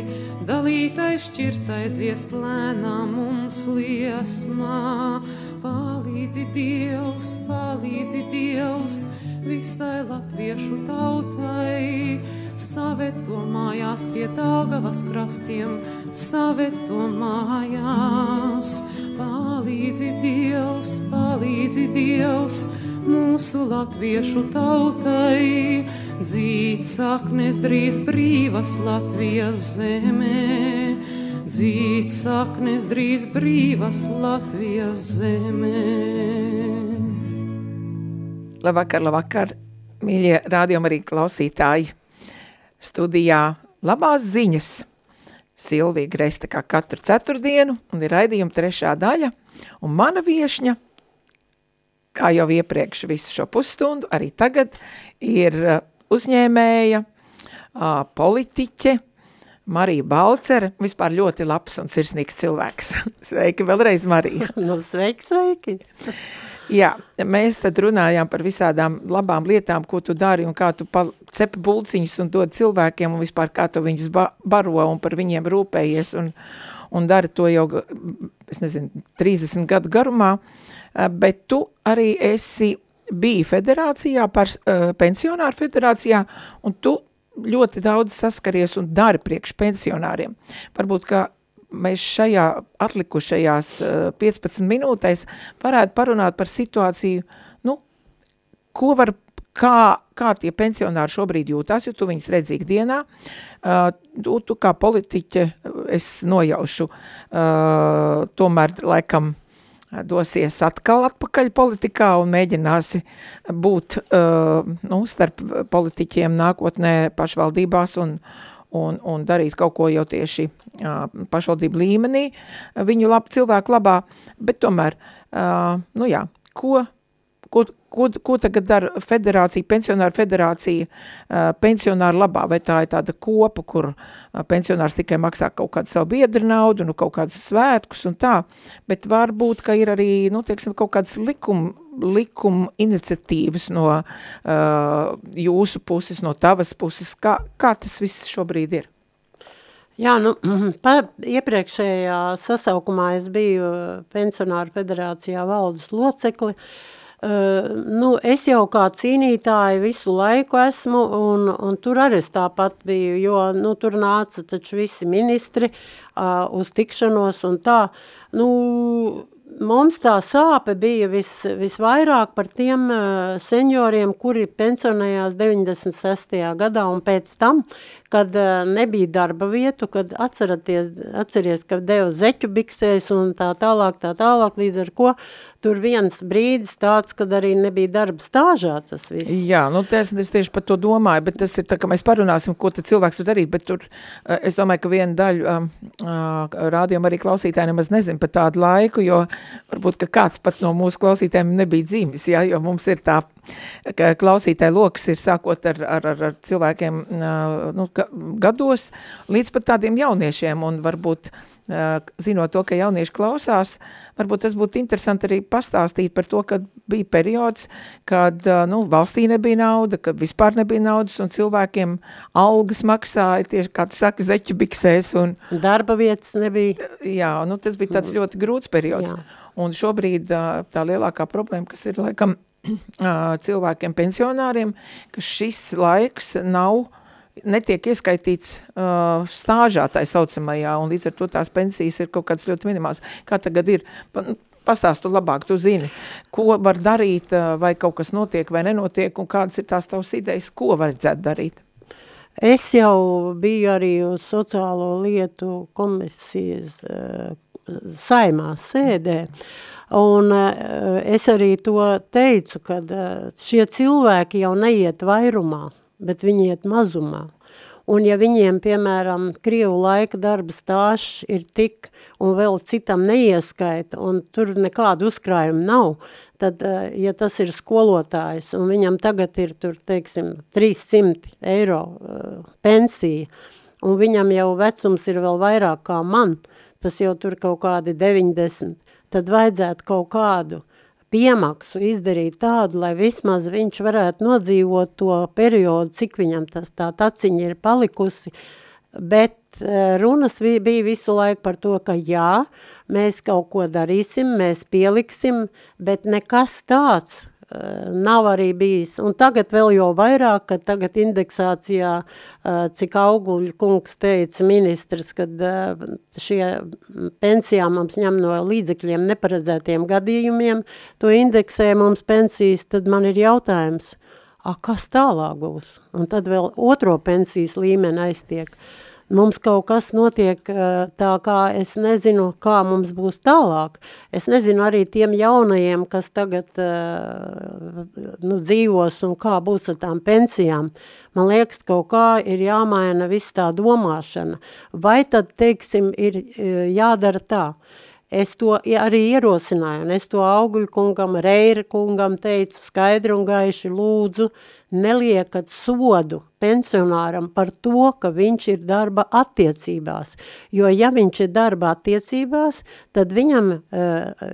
dalītai šķirtai dziest lēnām mums liesmā. Palīdzi Dievs, palīdzi Dievs visai latviešu tautai, saveto mājās pie Daugavas krastiem, saveto mājās. Palīdzi Dievs, palīdzi Dievs mūsu latviešu tautai dzīt saknes drīz brīvas Latvijas zemē, dzīt saknes drīz brīvas Latvijas zemē. Labvakar, labvakar, mīļie rādījumi arī klausītāji. Studijā labās ziņas. Silvija Greista kā katru ceturtdienu un ir raidījuma trešā daļa. Un mana viešņa, kā jau iepriekš visu šo pusstundu, arī tagad ir uzņēmēja, politiķe, Marija Balcere, vispār ļoti labs un sirsnīgs cilvēks. sveiki vēlreiz, Marija. nu, sveiki, sveiki. Jā, mēs tad runājām par visādām labām lietām, ko tu dari un kā tu cepi bulciņus un dod cilvēkiem un vispār kā tu viņus ba baro un par viņiem rūpējies un, un dari to jau, es nezinu, 30 gadu garumā, bet tu arī esi biji federācijā, par, uh, pensionāru federācijā, un tu ļoti daudz saskaries un dari priekš pensionāriem. Varbūt, ka mēs šajā atlikušajās 15 eh, minūtēs varētu parunāt par situāciju, nu, ko var, kā, kā tie pensionāri šobrīd jūtās, jo tu viņus redzi ikdienā, uh, tu, tu kā politiķe, es nojaušu, uh, tomēr laikam dosies atkal atpakaļ politikā un mēģināsi būt uh, nu, starp politiķiem nākotnē pašvaldībās un, un, un darīt kaut ko jau tieši uh, pašvaldību līmenī viņu lab, cilvēku labā, bet tomēr, uh, nu jā, ko, ko, ko, ko tagad dara federācija, pensionāra federācija pensionāra labā, vai tā ir tāda kopa, kur pensionārs tikai maksā kaut kādu savu biedru naudu, nu kaut kādus svētkus un tā, bet varbūt, ka ir arī, nu, teiksim, kaut kādas likuma likuma iniciatīvas no uh, jūsu puses, no tavas puses, kā, kā tas viss šobrīd ir? Jā, nu, pa, iepriekšējā sasaukumā es biju pensionāru federācijā valdes locekli, Uh, nu, es jau kā cīnītāja visu laiku esmu, un, un tur arī es tāpat biju, jo nu, tur nāca taču visi ministri uh, uz tikšanos un tā. Nu, mums tā sāpe bija vis, visvairāk par tiem uh, senioriem, kuri pensionējās 96. gadā un pēc tam, kad uh, nebija darba vietu, kad atceraties, atceries, ka deva zeķu biksēs un tā tālāk, tā tālāk, līdz ar ko tur viens brīdis tāds, kad arī nebija darba stāžā tas viss. Jā, nu es, es tieši par to domāju, bet tas ir tā, ka mēs parunāsim, ko tad cilvēks var darīt, bet tur uh, es domāju, ka viena daļa um, uh, rādījuma arī klausītāji nemaz nezin par tādu laiku, jo varbūt, ka kāds pat no mūsu klausītājiem nebija dzīvis, jā, jo mums ir tā ka klausītāja lokas ir sākot ar, ar, ar, ar cilvēkiem nu, gados līdz pat tādiem jauniešiem un varbūt zinot to, ka jaunieši klausās, varbūt tas būtu interesanti arī pastāstīt par to, ka bija periods, kad nu, valstī nebija nauda, kad vispār nebija naudas un cilvēkiem algas maksāja tieši, kā tu saki, zeķu biksēs. Un, Darba vietas nebija. Jā, nu, tas bija tāds ļoti grūts periods. Jā. Un šobrīd tā lielākā problēma, kas ir laikam cilvēkiem, pensionāriem, ka šis laiks nav netiek ieskaitīts uh, stāžā tā saucamajā, un līdz ar to tās pensijas ir kaut kāds ļoti minimāls. Kā tagad ir? Pastāstu labāk, tu zini, ko var darīt, vai kaut kas notiek vai nenotiek, un kādas ir tās tavas idejas, ko vajadzētu darīt? Es jau biju arī uz sociālo lietu komisijas uh, saimā sēdē, uh, Un uh, es arī to teicu, ka uh, šie cilvēki jau neiet vairumā, bet viņi iet mazumā. Un ja viņiem, piemēram, Krievu laika darba stāšs ir tik, un vēl citam neieskaita, un tur nekādu uzkrājumu nav, tad, uh, ja tas ir skolotājs, un viņam tagad ir tur, teiksim, 300 eiro pensija, un viņam jau vecums ir vēl vairāk kā man, tas jau tur kaut kādi 90, tad vajadzētu kaut kādu piemaksu izdarīt tādu, lai vismaz viņš varētu nodzīvot to periodu, cik viņam tas tā taciņa ir palikusi, bet eh, runas bija visu laiku par to, ka jā, mēs kaut ko darīsim, mēs pieliksim, bet nekas tāds, nav arī bijis. Un tagad vēl jau vairāk, ka tagad indeksācijā, eh, cik auguļu kungs teica ministrs, kad eh, šie pensijā mums ņem no līdzekļiem neparedzētiem gadījumiem, to indeksē mums pensijas, tad man ir jautājums, a, kas tālāk būs? Un tad vēl otro pensijas līmeni aiztiek. Uh, mums kaut kas notiek tā, kā es nezinu, kā mums būs tālāk. Es nezinu arī tiem jaunajiem, kas tagad nu, dzīvos un kā būs ar tām pensijām. Man liekas, kaut kā ir jāmaina viss tā domāšana. Vai tad, teiksim, ir jādara tā, es to arī ierosināju, un es to augļu kungam, Reira kungam teicu skaidri un gaiši lūdzu, neliekat sodu pensionāram par to, ka viņš ir darba attiecībās, jo ja viņš ir darba attiecībās, tad viņam uh,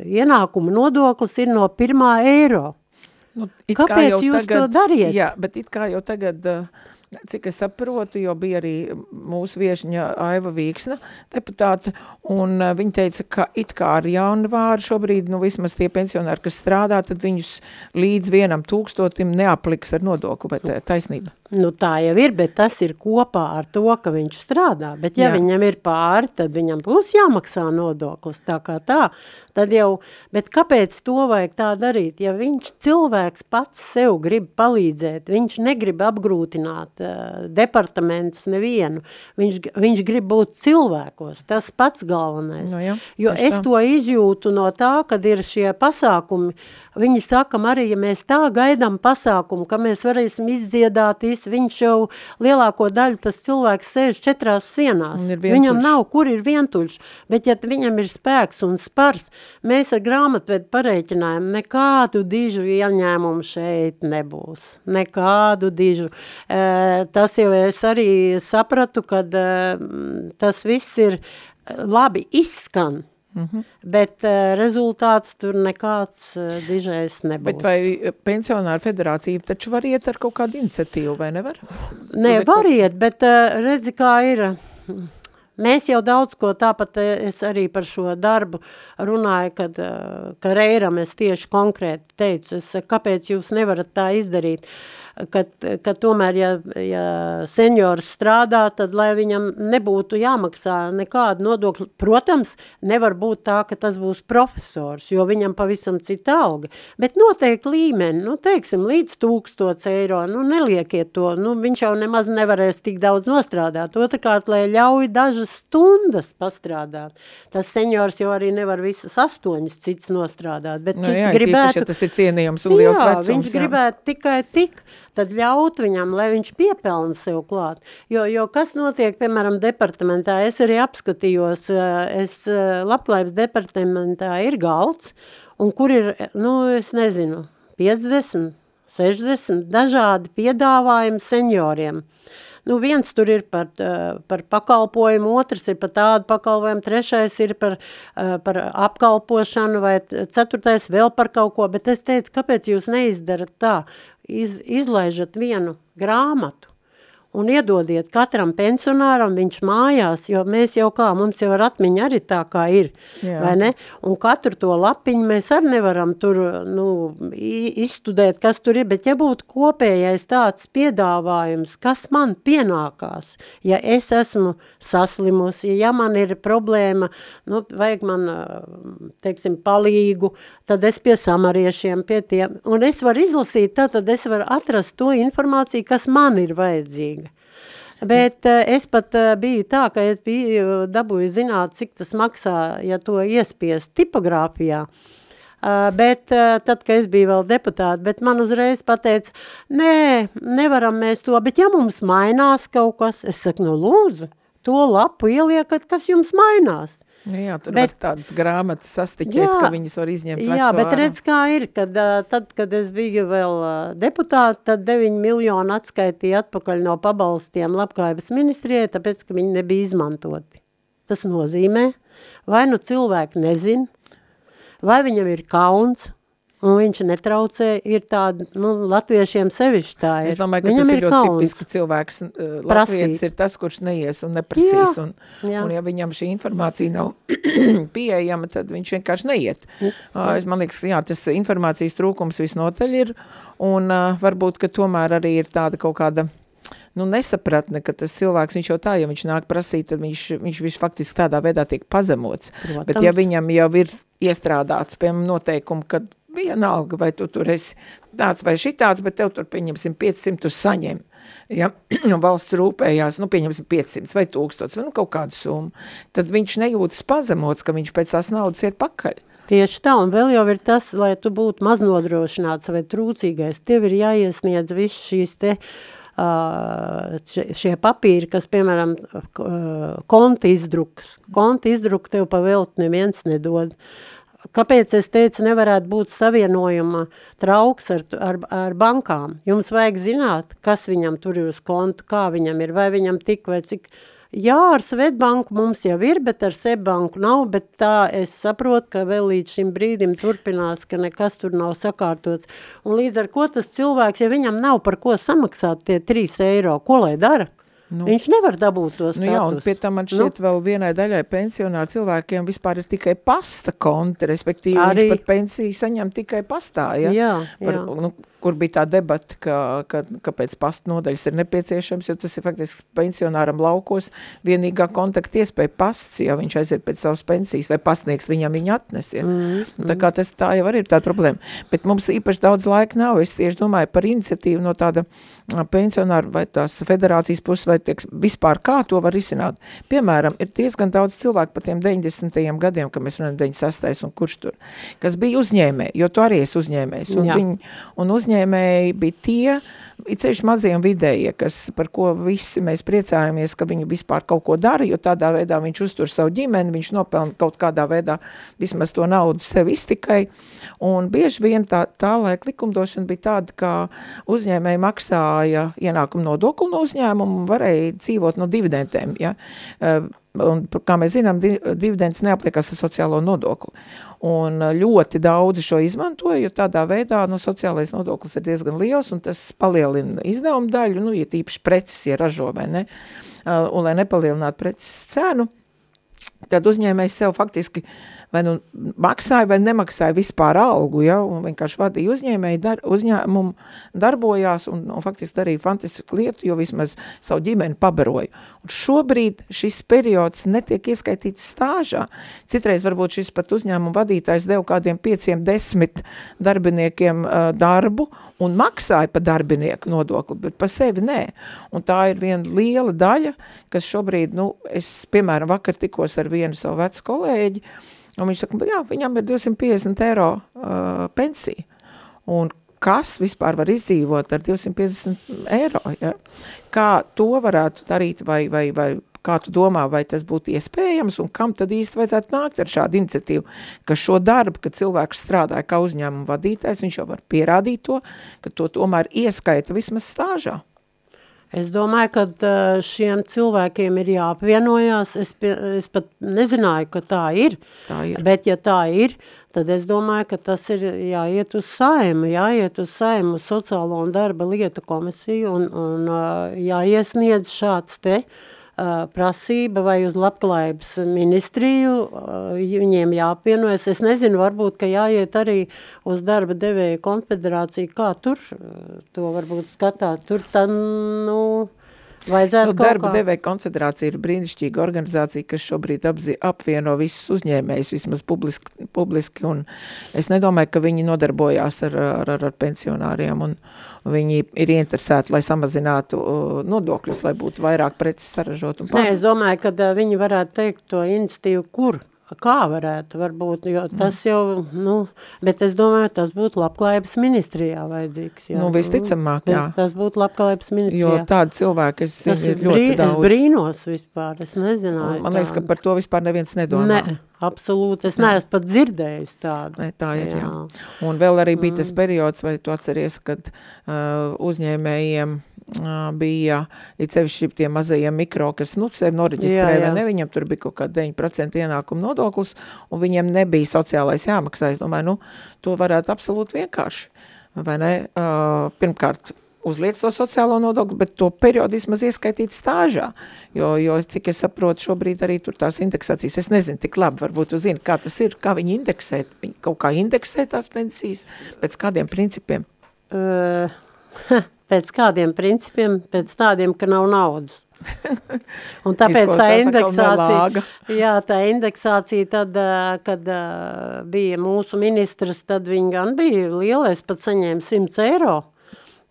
ienākuma nodoklis ir no pirmā eiro. Nu, Kāpēc jūs tagad, to dariet? Jā, bet it kā jau tagad... Uh, cik es saprotu, jo bija arī mūsu viešņa Aiva Vīksna deputāta, un uh, viņa teica, ka it kā ar jaunvāru šobrīd, nu vismaz tie pensionāri, kas strādā, tad viņus līdz vienam tūkstotim neapliks ar nodokli, vai tā taisnība? Nu tā jau ir, bet tas ir kopā ar to, ka viņš strādā, bet ja Jā. viņam ir pāri, tad viņam būs jāmaksā nodoklis, tā kā tā, tad jau, bet kāpēc to vajag tā darīt? Ja viņš cilvēks pats sev grib palīdzēt, viņš negrib apgrūtināt departamentus nevienu. Viņš, viņš grib būt cilvēkos, tas pats galvenais. No nu jā, jo es tā. to izjūtu no tā, kad ir šie pasākumi, viņi saka, arī, ja mēs tā gaidām pasākumu, ka mēs varēsim izdziedāt, is, viņš jau lielāko daļu tas cilvēks sēž četrās sienās. Viņam nav, kur ir vientuļš, bet ja viņam ir spēks un spars, mēs ar grāmatvedu pareiķinājām, nekādu dižu ieņēmumu šeit nebūs, nekādu dižu. E, tas jau es arī sapratu, kad uh, tas viss ir labi izskan, Mm -hmm. Bet uh, rezultāts tur nekāds uh, dižais nebūs. Bet vai pensionāra federācija taču var iet ar kaut kādu iniciatīvu, vai nevar? Nē, var iet, bet uh, redzi, kā ir... Mēs jau daudz ko tāpat es arī par šo darbu runāju, kad, ka Reiram es tieši konkrēti teicu, es, kāpēc jūs nevarat tā izdarīt. Uh, ka, ka tomēr, ja, ja seniors strādā, tad lai viņam nebūtu jāmaksā nekādu nodokļu. Protams, nevar būt tā, ka tas būs profesors, jo viņam pavisam cita alga, bet noteikti līmeni, nu, teiksim, līdz tūkstots eiro, nu, neliekiet to, nu, viņš jau nemaz nevarēs tik daudz nostrādāt. Otrakārt, lai ļauj dažas stundas pastrādāt. Tas seniors jau arī nevar visas astoņas cits nostrādāt, bet nu, cits jā, gribētu... Tīpaši, ja tas ir cienījams un liels jā, vecums. viņš jā. gribētu tikai tik tad ļaut viņam, lai viņš piepelna sev klāt. Jo, jo kas notiek, piemēram, departamentā, es arī apskatījos, eh, es eh, labklājības departamentā ir galds, un kur ir, nu, es nezinu, 50, 60 dažādi piedāvājumi senioriem. Nu, viens tur ir par, par pakalpojumu, otrs ir par tādu pakalpojumu, trešais ir par, par apkalpošanu, vai ceturtais vēl par kaut ko, bet es teicu, kāpēc jūs neizdarat tā? Iz, izlaižat vienu grāmatu un iedodiet katram pensionāram viņš mājās, jo mēs jau kā, mums jau ar atmiņu arī tā kā ir, Jā. vai ne? Un katru to lapiņu mēs arī nevaram tur, nu, izstudēt, kas tur ir, bet ja būtu kopējais tāds piedāvājums, kas man pienākās, ja es esmu saslimusi, ja man ir problēma, nu, vajag man, teiksim, palīgu, tad es pie samariešiem, pie tiem, un es varu izlasīt, tad, tad es varu atrast to informāciju, kas man ir vajadzīga. Bet uh, es pat uh, biju tā, ka es biju dabūju zināt, cik tas maksā, ja to iespiest tipogrāfijā. Uh, bet uh, tad, kad es biju vēl deputāta, bet man uzreiz pateica, nē, nevaram mēs to, bet ja mums mainās kaut kas, es saku, nu lūdzu, to lapu ieliekat, kas jums mainās. Nu jā, tur bet, tādas grāmatas sastiķēt, jā, ka viņas var izņemt Jā, bet ārā. redz, kā ir, kad tad, kad es biju vēl deputāta, tad 9 miljoni atskaitīja atpakaļ no pabalstiem labklājības ministrijai, tāpēc, ka viņi nebija izmantoti. Tas nozīmē, vai nu cilvēki nezin, vai viņam ir kauns, un viņš netraucē, ir tāda, nu, latviešiem sevišķi tā ir. Es domāju, ka Viņam tas ir ļoti kauns. tipiski cilvēks, uh, latvietis ir tas, kurš neies un neprasīs, jā, un, jā. un ja viņam šī informācija nav pieejama, tad viņš vienkārši neiet. Uh, es man liekas, jā, tas informācijas trūkums visnotaļ ir, un uh, varbūt, ka tomēr arī ir tāda kaut kāda, nu, nesapratne, ka tas cilvēks, viņš jau tā, ja viņš nāk prasīt, tad viņš, viņš, viņš faktiski tādā veidā tiek pazemots. Protams. Bet ja viņam jau ir iestrādāts, piemēram, noteikumi, kad vienalga, vai tu tur esi tāds vai šitāds, bet tev tur, pieņemsim, 500 saņem. Ja valsts rūpējās, nu, pieņemsim 500 vai 1000, vai nu, kaut kādu summu, tad viņš nejūtas pazemots, ka viņš pēc tās naudas iet pakaļ. Tieši tā, un vēl jau ir tas, lai tu būtu maznodrošināts vai trūcīgais, tev ir jāiesniedz viss šīs te uh, šie papīri, kas, piemēram, konti izdruks. Konti izdruk tev pa velti neviens nedod. Kāpēc es teicu, nevarētu būt savienojuma trauks ar, ar, ar bankām? Jums vajag zināt, kas viņam tur ir uz kontu, kā viņam ir, vai viņam tik vai cik Jā, ar Svetbanku mums jau ir, bet ar Svetbanku nav, bet tā es saprotu, ka vēl līdz šim brīdim turpinās, ka nekas tur nav sakārtots. Un līdz ar ko tas cilvēks, ja viņam nav par ko samaksāt tie 3 eiro, ko lai dara? Nu, Viņš nevar dabūt to status. Nu jā, un pie tam man šķiet nu, vēl vienai daļai pensionāru cilvēkiem vispār ir tikai pasta konti, respektīvi Arī... viņš pat pensiju saņem tikai pastā, ja? Jā, Par, jā. Nu, kur bija tā debata, ka, ka, kāpēc pasta nodaļas ir nepieciešams, jo tas ir faktiski pensionāram laukos vienīgā kontakta iespēja pasts, ja viņš aiziet pēc savas pensijas, vai pastnieks viņam viņu atnes, ja. Mm, mm. Tā kā tas tā jau arī ir tāda problēma. Bet mums īpaši daudz laika nav, es tieši domāju par iniciatīvu no tāda pensionāru vai tās federācijas puses, vai tieks, vispār kā to var risināt. Piemēram, ir diezgan daudz cilvēku par tiem 90. gadiem, ka mēs runājam 96. un kurš tur, kas bija uzņēmēji, jo tu arī esi uzņēmējs, un, viņi, un uzņēmēji uzņēmēji bija tie, ir ceļš mazie un vidējie, kas, par ko visi mēs priecājamies, ka viņi vispār kaut ko dara, jo tādā veidā viņš uztur savu ģimeni, viņš nopelna kaut kādā veidā vismaz to naudu sev iztikai, un bieži vien tā, tā laika likumdošana bija tāda, ka uzņēmēji maksāja ienākumu nodokli no uzņēmumu un varēja dzīvot no dividendēm, ja, un, kā mēs zinām, dividends neapliekas ar sociālo nodokli. Un ļoti daudzi šo izmantoja, jo tādā veidā nu, sociālais nodoklis ir diezgan liels, un tas palielina izdevumu daļu, nu, ja tīpaši preces ieražo, vai ne? Un, lai nepalielinātu preces cenu, tad uzņēmējs sev faktiski vai nu maksāja vai nemaksāja vispār algu, ja, un vienkārši vadīja uzņēmēju, dar, uzņēmumu darbojās un, un faktiski darīja fantastisku lietu, jo vismaz savu ģimeni pabaroja. Un šobrīd šis periods netiek ieskaitīts stāžā. Citreiz varbūt šis pat uzņēmumu vadītājs deva kādiem pieciem, desmit darbiniekiem uh, darbu un maksāja pa darbinieku nodokli, bet pa sevi nē. Un tā ir viena liela daļa, kas šobrīd, nu, es, piemēram, vakar tikos ar vienu savu vecu kolēģi, un viņš saka, jā, viņam ir 250 eiro uh, pensija, un kas vispār var izdzīvot ar 250 eiro, ja? kā to varētu darīt, vai, vai, vai kā tu domā, vai tas būtu iespējams, un kam tad īsti vajadzētu nākt ar šādu iniciatīvu, ka šo darbu, ka cilvēks strādāja kā uzņēmuma vadītājs, viņš jau var pierādīt to, ka to tomēr ieskaita vismaz stāžā. Es domāju, ka šiem cilvēkiem ir jāapvienojās. Es, pie, es pat nezināju, ka tā ir. tā ir. Bet, ja tā ir, tad es domāju, ka tas ir jāiet uz saimu, jāiet uz saimu sociālo un darba lietu komisiju un, un jāiesniedz šāds te uh, prasība vai uz labklājības ministriju, viņiem jāapvienojas. Es nezinu, varbūt, ka jāiet arī uz darba devēja konfederāciju, kā tur to varbūt skatāt. Tur tā, nu, Vajadzētu nu, darba devēja konfederācija ir brīnišķīga organizācija, kas šobrīd apzi, apvieno visus uzņēmējus, vismaz publiski, publiski, un es nedomāju, ka viņi nodarbojās ar, ar, ar, ar pensionāriem, un viņi ir interesēti, lai samazinātu uh, nodokļus, lai būtu vairāk preces saražot. Un Nē, es domāju, ka uh, viņi varētu teikt to iniciatīvu, kur kā varētu, varbūt, jo tas jau, nu, bet es domāju, tas būtu labklājības ministrijā vajadzīgs. Jā. Nu, visticamāk, jā. Tas būtu labklājības ministrijā. Jo tādi cilvēki, es tas ir ļoti brī, daudz. Es brīnos vispār, es nezināju. Un, man liekas, ka par to vispār neviens nedomā. Ne, absolūti, es neesmu pat dzirdējis tādu. Ne, tā ir, jā. jā. Un vēl arī bija tas mm. periods, vai tu atceries, kad uh, uzņēmējiem bija, ir sevišķi tie mazajiem mikro, kas, nu, sevi noreģistrēja, vai ne, viņam tur bija kaut kā 9% ienākuma nodoklis, un viņiem nebija sociālais jāmaksā. Es domāju, nu, to varētu absolūti vienkārši, vai ne, pirmkārt, uzliec to sociālo nodokli, bet to periodu vismaz ieskaitīt stāžā, jo, jo cik es saprotu, šobrīd arī tur tās indeksācijas, es nezinu tik labi, varbūt tu zini, kā tas ir, kā viņi indeksē, viņi kaut kā indeksē tās pensijas, pēc kādiem principiem? Uh, Pēc kādiem principiem? Pēc tādiem, ka nav naudas. Un tāpēc tā indeksācija, jā, tā indeksācija tad, kad bija mūsu ministrs, tad viņi gan bija lielais, pat saņēma 100 eiro,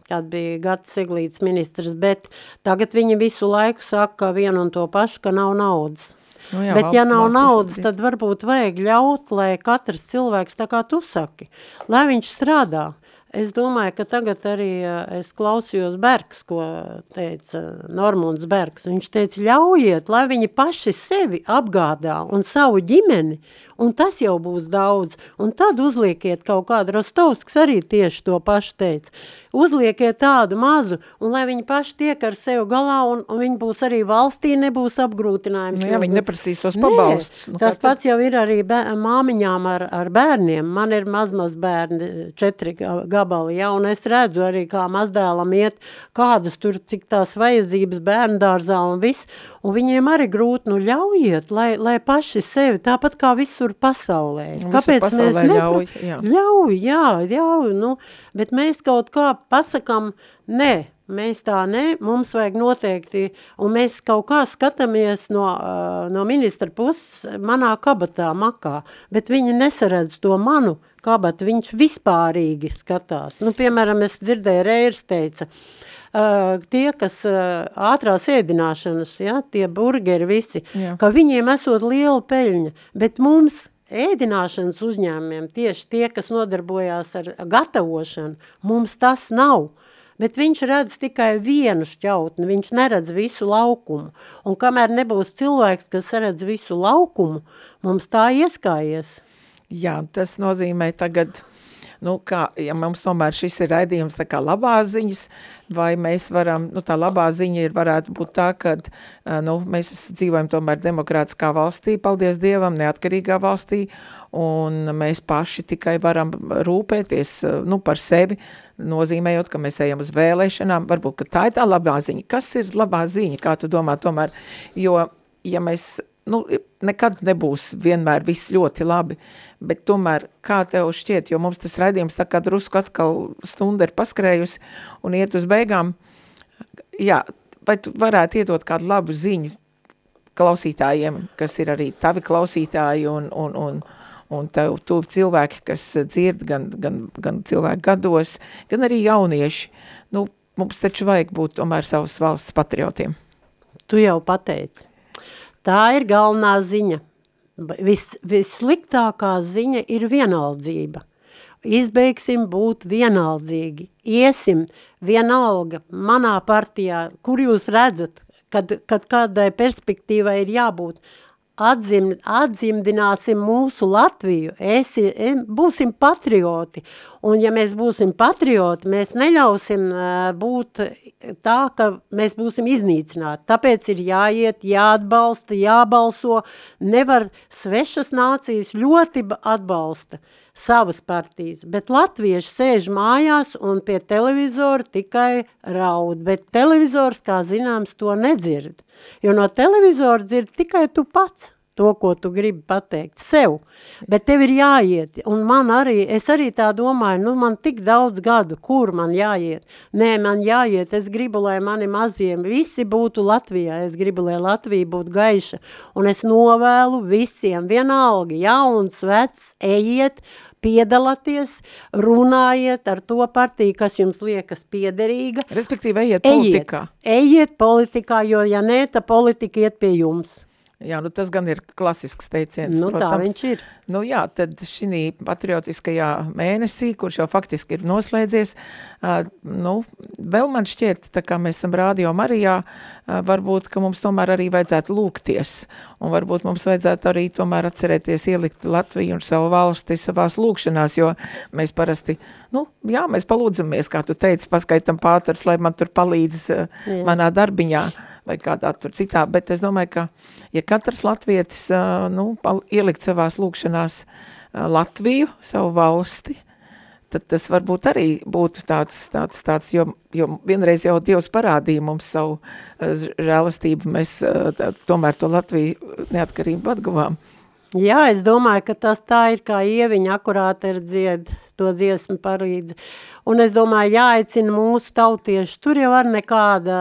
kad bija Gats Siglīts ministrs, bet tagad viņi visu laiku saka vienu un to pašu, ka nav naudas. Nu jā, Bet ja nav naudas, tad varbūt vajag ļaut, lai katrs cilvēks, tā kā tu saki, lai viņš strādā. Es domāju, ka tagad arī es klausījos Bergs, ko teica Normunds Bergs. Viņš teica, ļaujiet, lai viņi paši sevi apgādā un savu ģimeni, un tas jau būs daudz. Un tad uzliekiet kaut kādu, Rostovskis arī tieši to pašu teica. Uzliekiet tādu mazu, un lai viņi paši tiek ar sevi galā, un, un viņi būs arī valstī, nebūs apgrūtinājums. Nu, jā, viņi neprasīs tos pabalstus. Nu, tas pats jau ir arī māmiņām ar, ar bērniem. Man ir mazmaz bērni, četri gabali, ja, un es redzu arī, kā mazdēlam iet, kādas tur, cik tās vajadzības bērndārzā un viss, un viņiem arī grūti, nu ļaujiet, lai, lai paši sevi, tāpat kā visur pasaulē. Visur Kāpēc pasaulē mēs ļauj, jā. Ļauj, jā, ļauj, nu, bet mēs kaut kā pasakam, nē, mēs tā ne, mums vajag noteikti, un mēs kaut kā skatāmies no, no ministra puses manā kabatā makā, bet viņi nesaredz to manu kabatu, viņš vispārīgi skatās. Nu, piemēram, es dzirdēju, Reirs teica, Uh, tie, kas uh, ātrās ēdināšanas, ja, tie burgeri visi, Jā. ka viņiem esot liela peļņa, bet mums ēdināšanas uzņēmumiem, tieši tie, kas nodarbojās ar gatavošanu, mums tas nav. Bet viņš redz tikai vienu šķautni, viņš neredz visu laukumu. Un kamēr nebūs cilvēks, kas redz visu laukumu, mums tā ieskājies. Jā, tas nozīmē tagad nu, kā, ja mums tomēr šis ir raidījums tā kā labās ziņas, vai mēs varam, nu, tā labā ziņa ir varētu būt tā, ka, nu, mēs dzīvojam tomēr demokrātiskā valstī, paldies Dievam, neatkarīgā valstī, un mēs paši tikai varam rūpēties, nu, par sevi, nozīmējot, ka mēs ejam uz vēlēšanām, varbūt, ka tā ir tā labā ziņa. Kas ir labā ziņa, kā tu domā tomēr, jo, ja mēs nu, nekad nebūs vienmēr viss ļoti labi, bet tomēr kā tev šķiet, jo mums tas raidījums tā kā drusku atkal stunda ir paskrējusi un iet uz beigām, jā, vai tu varētu iedot kādu labu ziņu klausītājiem, kas ir arī tavi klausītāji un, un, un, un tev tuvi cilvēki, kas dzird gan, gan, gan cilvēku gados, gan arī jaunieši, nu, mums taču vajag būt tomēr savas valsts patriotiem. Tu jau pateici. Tā ir galvenā ziņa. Vis, vissliktākā ziņa ir vienaldzība. Izbeigsim būt vienaldzīgi. Iesim vienalga manā partijā, kur jūs redzat, kad, kad kādai perspektīvai ir jābūt atzim, atzimdināsim mūsu Latviju, esi, būsim patrioti. Un ja mēs būsim patrioti, mēs neļausim būt tā, ka mēs būsim iznīcināti. Tāpēc ir jāiet, jāatbalsta, jābalso. Nevar svešas nācijas ļoti atbalsta savas partijas, bet latvieši sēž mājās un pie televizora tikai raud, bet televizors, kā zināms, to nedzird, jo no televizora dzird tikai tu pats to, ko tu gribi pateikt sev, bet tev ir jāiet, un man arī, es arī tā domāju, nu man tik daudz gadu, kur man jāiet, nē, man jāiet, es gribu, lai mani maziem visi būtu Latvijā, es gribu, lai Latvija būtu gaiša, un es novēlu visiem, vienalga, jauns, vecs, ejiet, piedalāties, runājiet ar to partiju, kas jums liekas piederīga. Respektīvi, ejiet politikā. Ejiet, ejiet politikā, jo ja nē, ta politika iet pie jums. Jā, nu tas gan ir klasisks teiciens. Nu, protams. tā viņš ir. Nu jā, tad šī patriotiskajā mēnesī, kurš jau faktiski ir noslēdzies, uh, nu, vēl man šķiet, tā kā mēs esam rādio Marijā, uh, varbūt, ka mums tomēr arī vajadzētu lūgties, un varbūt mums vajadzētu arī tomēr atcerēties ielikt Latviju un savu valsti savās lūgšanās, jo mēs parasti, nu, jā, mēs palūdzamies, kā tu teici, paskaitam pātars, lai man tur palīdz uh, manā darbiņā vai kādā tur citā, bet es domāju, ka ja katrs latvietis nu, ielikt savās lūkšanās Latviju, savu valsti, tad tas varbūt arī būtu tāds, tāds, tāds jo, jo vienreiz jau Dievs parādīja mums savu žēlastību, mēs tā, tomēr to Latviju neatkarību atguvām. Jā, es domāju, ka tas tā ir kā ieviņa akurāti ir dzied, to dziesmu parīdzi. Un es domāju, jāaicina mūsu tautieši, tur jau ar nekāda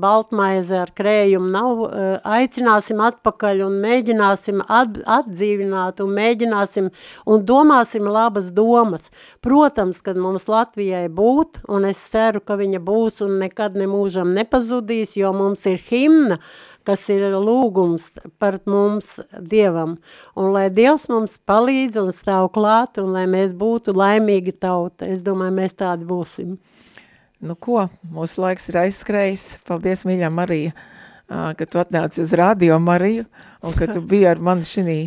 baltmaize ar krējumu nav, aicināsim atpakaļ un mēģināsim at, atdzīvināt un mēģināsim un domāsim labas domas. Protams, kad mums Latvijai būt, un es ceru, ka viņa būs un nekad nemūžam nepazudīs, jo mums ir himna, kas ir lūgums par mums Dievam. un lai Dievs mums palīdz un stāv klāt, un lai mēs būtu laimīgi tauta. Es domāju, mēs tādi būsim. Nu ko, mūsu laiks ir aizskrējis. Paldies, mīļā Marija, ka tu atnāci uz Radio Mariju, un ka tu biji ar mani šinī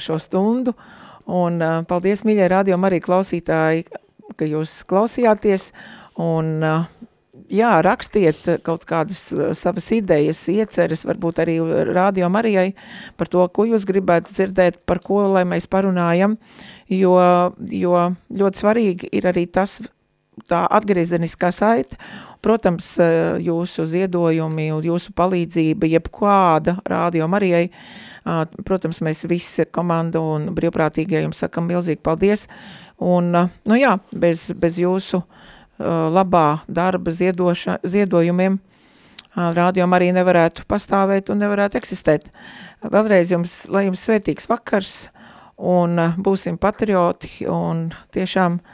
šo stundu. Un paldies, mīļā Radio Marija klausītāji, ka jūs klausījāties, un jā, rakstiet kaut kādas savas idejas, ieceres, varbūt arī rādio Marijai par to, ko jūs gribētu dzirdēt, par ko, lai mēs parunājam, jo, jo ļoti svarīgi ir arī tas, tā atgriezeniskā saite, protams, uh, jūsu ziedojumi un jūsu palīdzība, jebkāda rādio Marijai, uh, protams, mēs visi komanda un brīvprātīgie jums sakam milzīgi paldies, un, nu jā, bez, bez jūsu uh, Uh, labā darba ziedoša, ziedojumiem uh, rādījuma arī nevarētu pastāvēt un nevarētu eksistēt. Vēlreiz jums, lai jums svētīgs vakars un uh, būsim patrioti un tiešām um,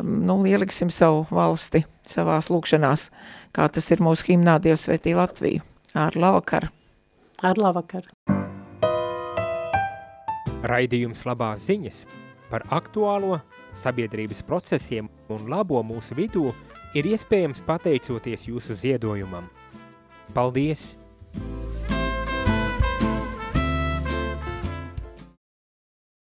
nu, ieliksim savu valsti savās lūkšanās, kā tas ir mūsu himnā Dievs svētī Latviju. Ar labvakar! Ar labvakar! Raidījums labās ziņas par aktuālo sabiedrības procesiem un labo mūsu vidū ir iespējams pateicoties jūsu ziedojumam. Paldies!